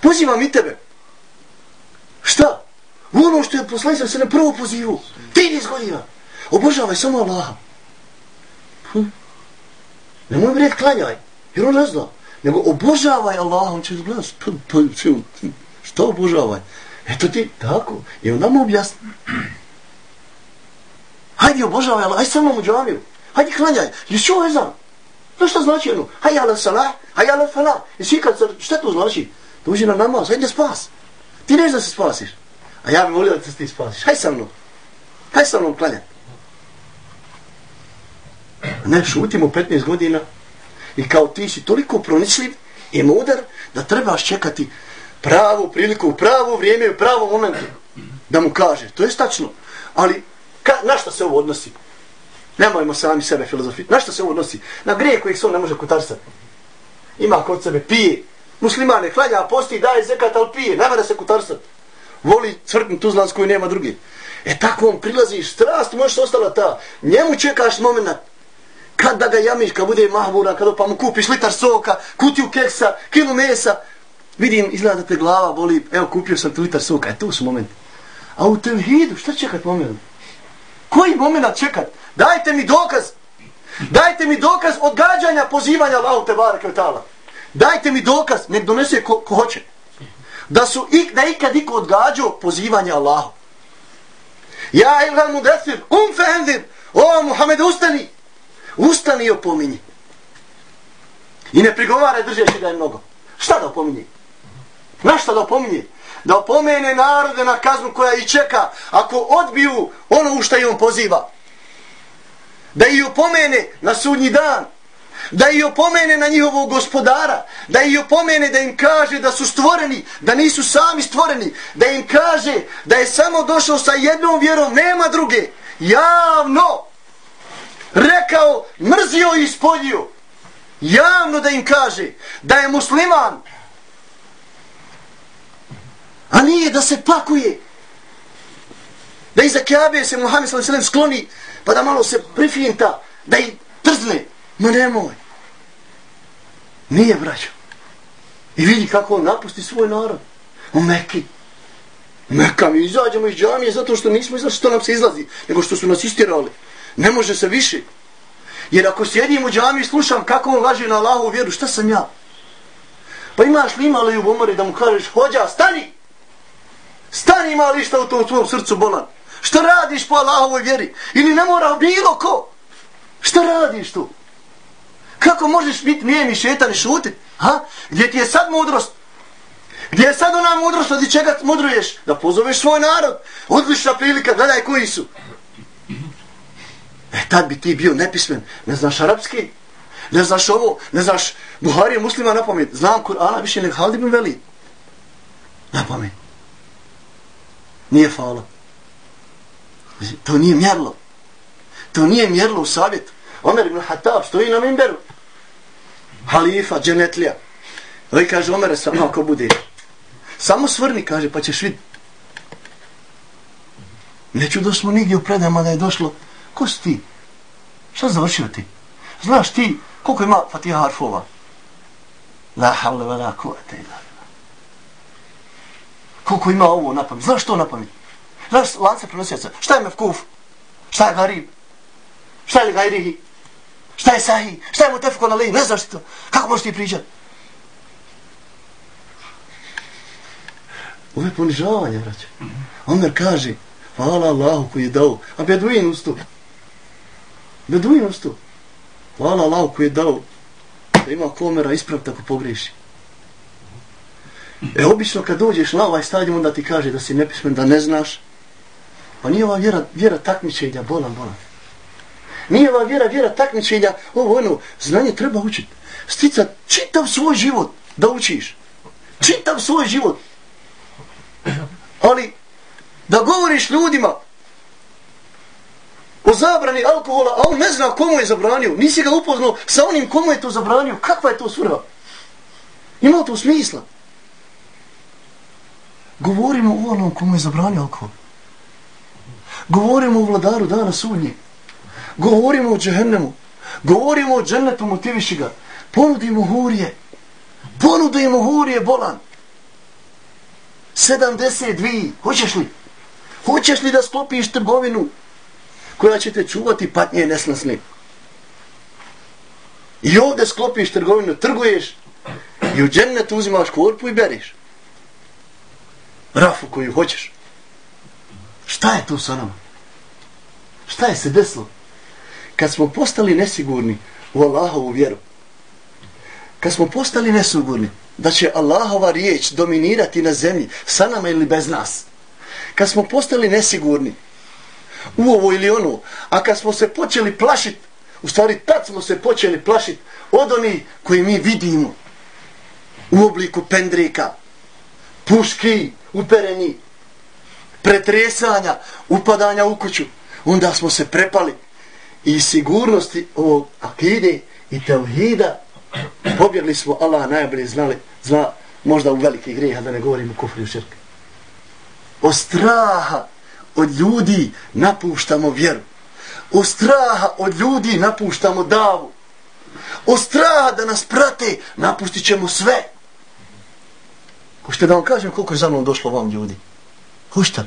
Pozivam i tebe. Šta? Ono što je poslanik se ne prvo pozivu. Ti niz godina. Obožavaj samo Allaha. Hm. Nemoj mi reći klanjaj. Jer on ne zna. Nego obožavaj Allaha. On će izgledati. Pa, pa, šta obožavaj? Eto ti, tako. I onda mu objasni. Hajde obožavaj Allaha, Hajde samo mnom u džaviju. Hajde klanjaj. Jesi čuo ezan? Znaš šta znači jedno? Hajde ala salah. Hajde ala falah. Jesi ikad, šta to znači? Dođi na namaz. Hajde spas. Ti ne znaš da se spasiš. A ja bih volio da se ti spasiš. Hajde sa mnom. Hajde sa mnom klanjati. Ne, šutimo 15 godina i kao ti si toliko proničljiv i mudar da trebaš čekati pravu priliku, u pravo vrijeme, u pravo momentu da mu kaže. To je stačno. Ali ka, na što se ovo odnosi? Nemojmo sami sebe filozofiti. Na što se ovo odnosi? Na grije kojih se on ne može kutarsati. Ima kod sebe, pije. Muslimane, klanja, posti, daje zekat, ali pije. Nema da se kutarsati. Voli crknu tuzlansku i nema drugi. E tako on prilaziš, strast, možeš ostala ta. Njemu čekaš moment kad da ga jamiš, kad bude mahbura, kad pa mu kupiš litar soka, kutiju keksa, kilu mesa. Vidim, izgleda da te glava boli, evo kupio sam ti litar soka. E to su momenti. A u tevhidu, šta čekat moment? Koji moment čekat? Dajte mi dokaz. Dajte mi dokaz odgađanja pozivanja Allahu te barake ta'ala. Dajte mi dokaz, nek donese ko, ko hoće. Da su ik, da ikad iko odgađao pozivanje Allahu. Ja ilhan mudesir, um fehendir. O, Muhammed, ustani. Ustani i opominji. I ne prigovara držeći da je mnogo. Šta da opominji? Na šta da opominji? Da opomene narode na kaznu koja i čeka ako odbiju ono u što on poziva da ih opomene na sudnji dan, da ih opomene na njihovog gospodara, da ih opomene da im kaže da su stvoreni, da nisu sami stvoreni, da im kaže da je samo došao sa jednom vjerom, nema druge, javno rekao, mrzio i ispoljio, javno da im kaže da je musliman, a nije da se pakuje, da iza Kabe se Muhammed s.a.v. skloni pa da malo se prifinta, da ih trzne. Ma nemoj. Nije, braćo. I vidi kako on napusti svoj narod. U Mekki. Meka, mi izađemo iz džamije zato što nismo izašli što nam se izlazi, nego što su nas istirali. Ne može se više. Jer ako sjedim u džamiji i slušam kako on laže na Allahovu vjeru, šta sam ja? Pa imaš li imali u omori da mu kažeš, hođa, stani! Stani ima li šta u tom tvojom srcu bolan? Šta radiš po Allahovoj vjeri? Ili ne mora bilo ko? Šta radiš tu? Kako možeš biti nijemi šetan i šutit? Ha? Gdje ti je sad mudrost? Gdje je sad ona mudrost od čega mudruješ? Da pozoveš svoj narod. Odlična prilika, gledaj koji su. E, tad bi ti bio nepismen. Ne znaš arapski? Ne znaš ovo? Ne znaš Buharije muslima na pamet? Znam Kur'ana više nek Halid ibn Velid. Na pamet. Nije falo. To nije mjerlo. To nije mjerlo u savjetu. Omer ibn Hattab stoji na minberu. Halifa, dženetlija. Ovi kaže, Omer, samo ako bude. Samo svrni, kaže, pa ćeš vidjeti. Neću da smo nigdje u predama da je došlo. Ko si ti? Šta završio ti? Znaš ti koliko ima Fatiha harfova? La havle ve la kuvete ila. Koliko ima ovo na pamet? Znaš to na pamet? Znaš lance prenosioca? Šta je mevkuf? Šta je garib? Šta je gajrihi? Šta je sahi? Šta je mutefiko na liji? Ne znaš ti to? Kako možeš ti pričat? Ovo je ponižavanje, braće. Omer kaže, hvala Allahu koji je dao. A Beduin ustu. Beduinom sto. Hvala Allahu koji je dao da ima komera ispravta ako pogreši. E, obično kad dođeš na ovaj stadion, onda ti kaže da si nepismen, da ne znaš. Pa nije ova vjera, vjera takmičenja, bolan, bolan. Nije ova vjera, vjera takmičenja, ovo ono, znanje treba učiti. Stica čitav svoj život da učiš. Čitav svoj život. Ali, da govoriš ljudima o zabrani alkohola, a on ne zna komu je zabranio, nisi ga upoznao sa onim komu je to zabranio, kakva je to svrha? Ima to smisla? Govorimo o onom komu je zabranio alkohol. Govorimo o vladaru dana sudnje. Govorimo o džehennemu. Govorimo o džennetu, motiviši ga. Ponudimo hurije. Ponudimo hurije, bolan. 72. Hoćeš li? Hoćeš li da sklopiš trgovinu koja će te čuvati patnje nesnasne? I ovdje sklopiš trgovinu, trguješ i u džennetu uzimaš korpu i beriš. Rafu koju hoćeš. Šta je tu sa nama? Šta je se desilo? Kad smo postali nesigurni u Allahovu vjeru, kad smo postali nesigurni da će Allahova riječ dominirati na zemlji sa nama ili bez nas, kad smo postali nesigurni u ovo ili ono, a kad smo se počeli plašiti, u stvari tad smo se počeli plašiti od onih koji mi vidimo. U obliku pendrika, puški, upereni, pretresanja, upadanja u kuću, onda smo se prepali i sigurnosti ovog akide i tevhida. Pobjegli smo, Allah najbolje znali, zna možda u velike greha, da ne govorimo kufri u širke. O straha od ljudi napuštamo vjeru. O straha od ljudi napuštamo davu. O straha da nas prate napustit ćemo sve. Hoćete da vam kažem koliko je za mnom došlo vam ljudi? Hoćete?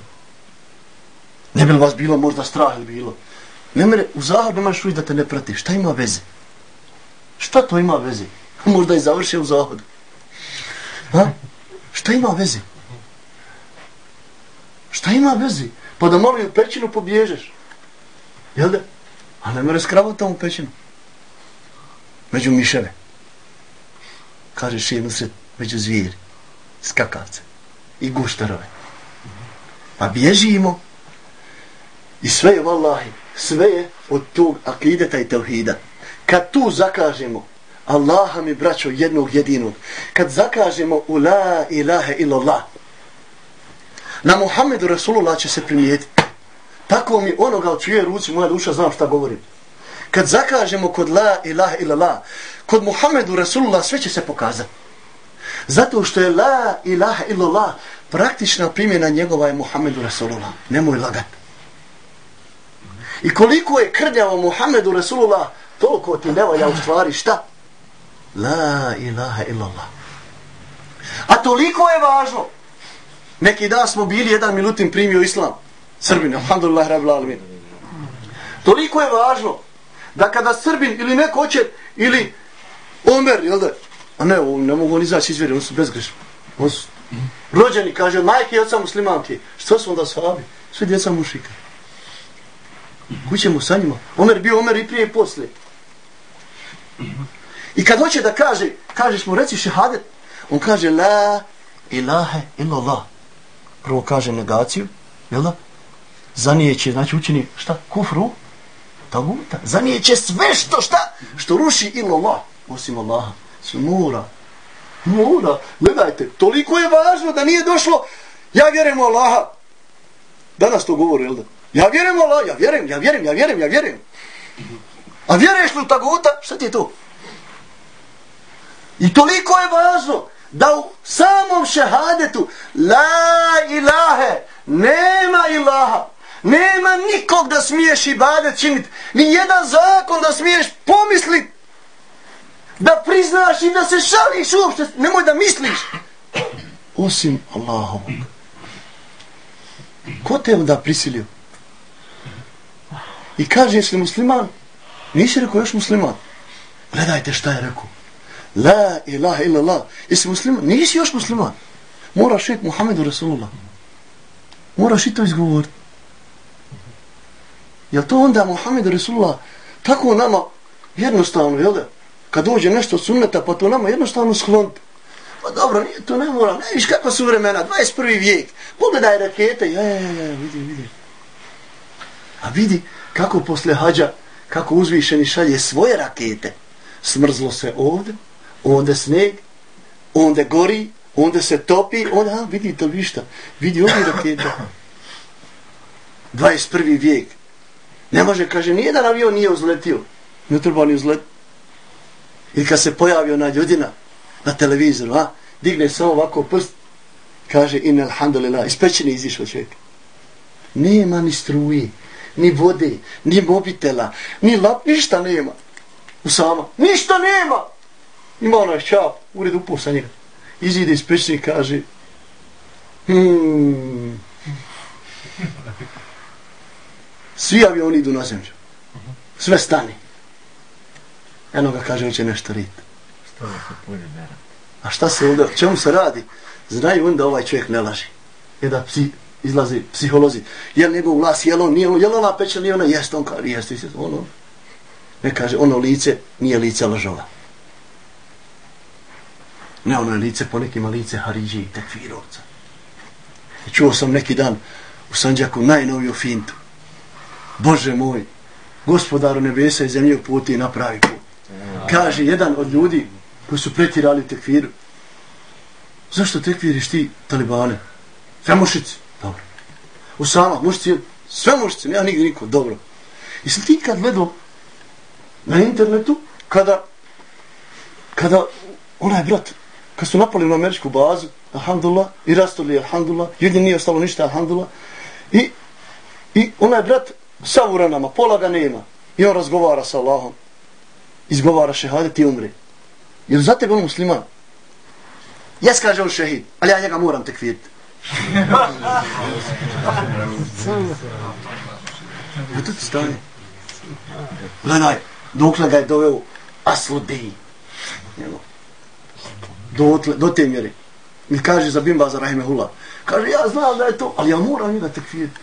Ne bi vas bilo možda strah ili bilo? Ne mere, u zahodu imaš da te ne prati. Šta ima veze? Šta to ima veze? Možda i završe u zahodu. Ha? Šta ima veze? Šta ima veze? Pa da malo u pećinu pobježeš. Jel da? A ne mere skravo tamo u pećinu. Među miševe. Kaže jednu sred među zvijeri. Skakavce. I guštarove. Pa bježimo. I sve je, vallahi, sve je od tog akideta i tevhida. Kad tu zakažemo Allaha mi braćo jednog jedinog, kad zakažemo u la ilaha illallah, na Muhammedu Rasulullah će se primijetiti. Tako mi onoga u čije ruci moja duša znam šta govorim. Kad zakažemo kod la ilaha illallah, kod Muhammedu Rasulullah sve će se pokazati. Zato što je la ilaha illallah praktična primjena njegova je Muhammedu Rasulullah. Nemoj lagati. I koliko je krnjavo Muhammedu Rasulullah, toliko ti ne valja u stvari šta? La ilaha illallah. A toliko je važno Neki dan smo bili, jedan minutin primio islam. Srbin, alhamdulillah, rabbil alamin. Toliko je važno da kada Srbin ili neko hoće, ili Omer, jel da? A ne, on, ne mogu oni izaći iz vjere, oni su bezgrešni. Oni su rođeni, kaže, majke i oca muslimanke. Što su onda sahabi? Svi djeca mušika. Kućemo sa njima. Omer bio Omer i prije i poslije. I kad hoće da kaže, kažeš mu reci šehadet, on kaže la ilahe illallah. Prvo kaže negaciju, jel da? Zanijeće, znači učini šta? Kufru, taguta. Zanijeće sve što šta? Što ruši illallah, osim Allaha. Sve mora. Mora. Gledajte, toliko je važno da nije došlo ja vjerujem u Allaha. Danas to govori, jel da? Ja vjerujem u Allaha, ja vjerujem, ja vjerujem, ja vjerujem, ja vjerujem. A vjeruješ li u taguta? Šta ti je to? I toliko je važno da u samom šehadetu la ilahe, nema ilaha, nema nikog da smiješ ibadet činit, ni jedan zakon da smiješ pomislit, da priznaš i da se šališ uopšte, nemoj da misliš, osim Allahovog. Ko te onda prisilio? I kaže, jesi li musliman? Nisi rekao još musliman. Gledajte šta je rekao. La ilaha illallah. Jesi musliman? Nisi još musliman. Moraš reći Muhammedu Rasulullah. Moraš i to izgovoriti. Jel to onda Muhammedu Rasulullah tako nama jednostavno, jel da? Kad dođe nešto od sunneta, pa to nama jednostavno skloniti. Pa dobro, nije, to ne mora. Ne viš kakva su vremena, 21. vijek. Pogledaj rakete, je, je, je, vidi, vidi. A vidi kako posle hađa, kako uzvišeni šalje svoje rakete. Smrzlo se ovdje, onda sneg, onda gori, onda se topi, onda, a, vidi to višta, vidi ovi raketa. 21. vijek. Ne može, kaže, nijedan avion nije uzletio. Ne treba ni uzlet. I kad se pojavio na ljudina, na televizoru, a, digne samo ovako prst, kaže, in alhamdulillah, ispečeni izišao čovjek. Nema ni struji, ni vode, ni mobitela, ni lap, ništa nema. U sama, ništa nema. Ima onaj čap, ured upao sa njega. Izide iz pečni i kaže, hmm, svi avioni idu na zemlju. Sve stani. Eno ga kaže, će nešto rit. A šta se onda, čemu se radi? Znaju onda ovaj čovjek ne laži. Je da psi, izlazi psiholozi. Je li njegov glas, je li on, nije on, je li ona peća, nije ona, jest on, kaže, jest, jest, ono. Ne kaže, ono lice, nije lice lažova. Ne, ono lice, po nekima lice Haridži i Tekfirovca. I čuo sam neki dan u Sanđaku najnoviju fintu. Bože moj, gospodaru nebesa i zemlje puti i napravi put. Kaže jedan od ljudi koji su pretirali tekfiru. Zašto tekfiriš ti talibane? Sve mušici. Dobro. Usama, mušici, sve mušici, nema nigdje niko. Dobro. I sam ti kad gledao na internetu, kada kada onaj brat kad su napali na američku bazu, alhamdulillah, i rastoli, alhamdulillah, jedin nije ostalo ništa, alhamdulillah, i, i onaj brat sa uranama, pola ga nema, i on razgovara sa Allahom, izgovara šehadet i umri. Jer za tebe on musliman? Jes kaže on šehid, ali ja njega moram tekviriti. Ja tu ti stane. Gledaj, dokle ga je doveo Asludej. Do, do te mjere. Mi kaže za Bimba za Rahimehullah. Kaže, ja znam da je to, ali ja moram njega tekviriti.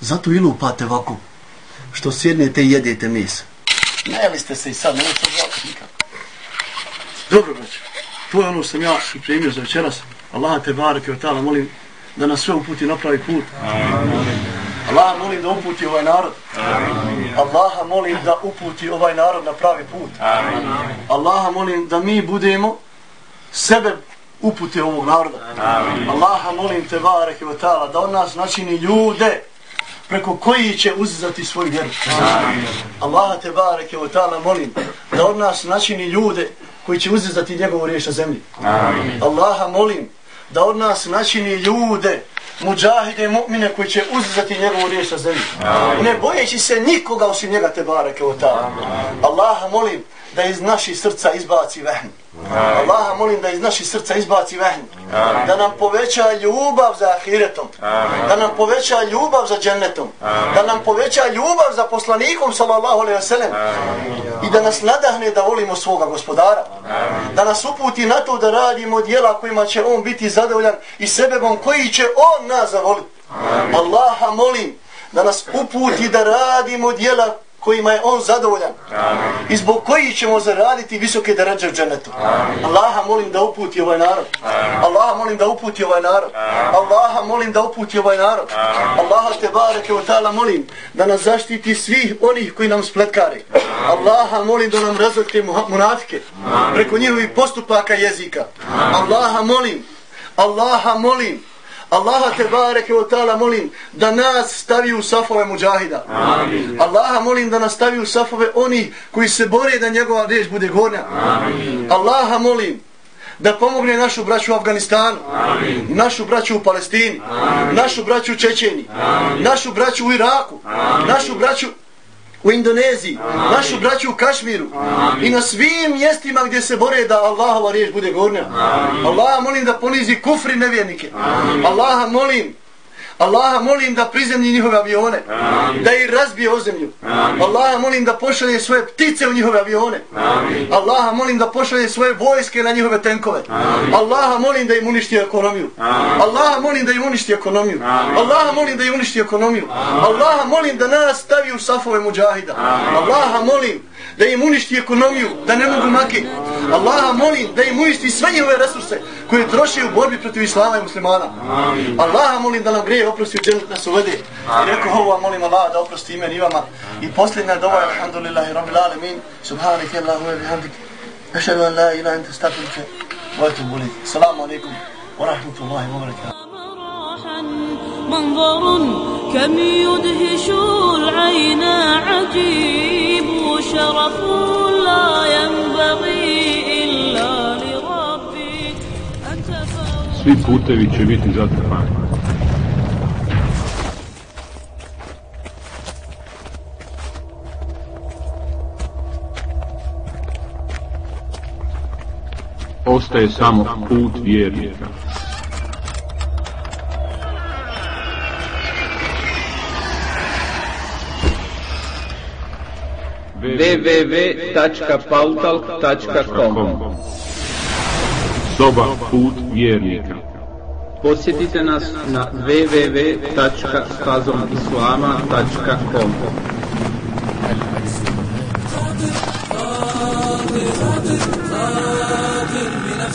Zato i lupate ovako, što sjednete i jedete meso. Ne ste se i sad, ne li ste nikako. Dobro, braću. to je ono sam ja pripremio za večeras. Allah te barek i otala, molim da nas sve uputi napravi put. Amin. Allah molim da uputi ovaj narod. Allah molim da uputi ovaj narod na pravi put. Allah molim da mi budemo sebe uputi ovog naroda. Allah molim te barek i otala da od nas načini ljude preko koji će uzizati svoj vjeru. Allah te bareke o ta'ala molim da od nas načini ljude koji će uzizati njegovu riješ na zemlji. Allaha molim da od nas načini ljude muđahide mu'mine koji će uzizati njegovu riješ na zemlji. Ne bojeći se nikoga osim njega te bareke o ta'ala. Allaha molim da iz naših srca izbaci vehn. Allaha molim da iz naših srca izbaci vehn. Da nam poveća ljubav za ahiretom. Da nam poveća ljubav za džennetom. Da nam poveća ljubav za poslanikom sallallahu alaihi wa sallam. I da nas nadahne da volimo svoga gospodara. Da nas uputi na to da radimo dijela kojima će on biti zadovoljan i sebebom koji će on nas zavoliti. Allaha molim da nas uputi da radimo dijela kojima je on zadovoljan Amin. i zbog koji ćemo zaraditi visoke darađe u dženetu. Amin. Allaha molim da uputi ovaj narod. Amin. Allaha molim da uputi ovaj narod. Amin. Allaha molim da uputi ovaj narod. Amin. Allaha te bareke od ta'ala molim da nas zaštiti svih onih koji nam spletkare. Amin. Allaha molim da nam razvrte munafike preko njihovih postupaka jezika. Amin. Allaha molim Allaha molim Allaha te bareke o ta'ala molim da nas stavi u safove muđahida. Amin. Allaha molim da nas stavi u safove oni koji se bore da njegova riječ bude gornja. Amin. Allaha molim da pomogne našu braću u Afganistanu, Amin. našu braću u Palestini, Amin. našu braću u Čečeni, Amin. našu braću u Iraku, Amin. našu braću u Indoneziji, Amin. našu braću u Kašmiru Amin. i na svim mjestima gdje se bore da Allahova riječ bude gornja. Allaha molim da ponizi kufri nevjernike. Amin. Allaha molim Allaha molim da prizemlji njihove avione, Amin. da ih razbije o zemlju. Amin. Allaha molim da pošalje svoje ptice u njihove avione. Amin. Allaha molim da pošalje svoje vojske na njihove tenkove. Amin. Allaha molim da im uništi ekonomiju. Amin. Allaha molim da im uništi ekonomiju. Amin. Allaha molim da im uništi ekonomiju. Amin. Allaha molim da nas stavi u safove muđahida. Amin. Allaha molim da im uništi ekonomiju, da ne mogu maki. Allaha molim da im uništi sve njihove resurse koje troše u borbi protiv islama i muslimana. Amin. Allaha molim da nam greje oprosti u dženet nas uvede. I rekao ovo, molim Allah da oprosti imen i vama. I posljedna dova je, alhamdulillahi, rabbil alemin, subhanak je Allahu ve bihamdik, ašadu an la ilaha anta stafirke, wa etubu lik. Salamu alaikum, wa rahmatullahi wa barakatuh. منظر كم يدهش العين عجيب شرف لا ينبغي إلا لربي أنت Svi putevi će biti zatrpani. Ostaje samo put vjernika. www.pautalk.com Соба пут вјерника Посетите нас на www.kazonislama.com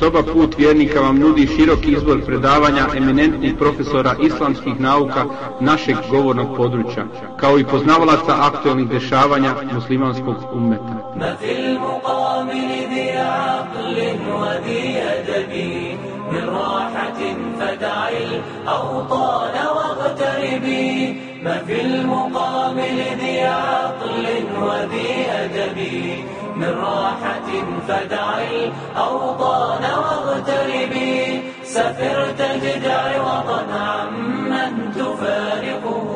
Soba Put vjernika vam nudi širok izbor predavanja eminentnih profesora islamskih nauka našeg govornog područja, kao i poznavalaca aktualnih dešavanja muslimanskog ummeta. ما في المقابل ذي عقل وذي أدب من راحة فدع الأوطان واغتربي ما في المقابل ذي عقل وذي أدب. من راحة فدع الأوطان واغتربي سفر تجد عوضا عمن تفارقه.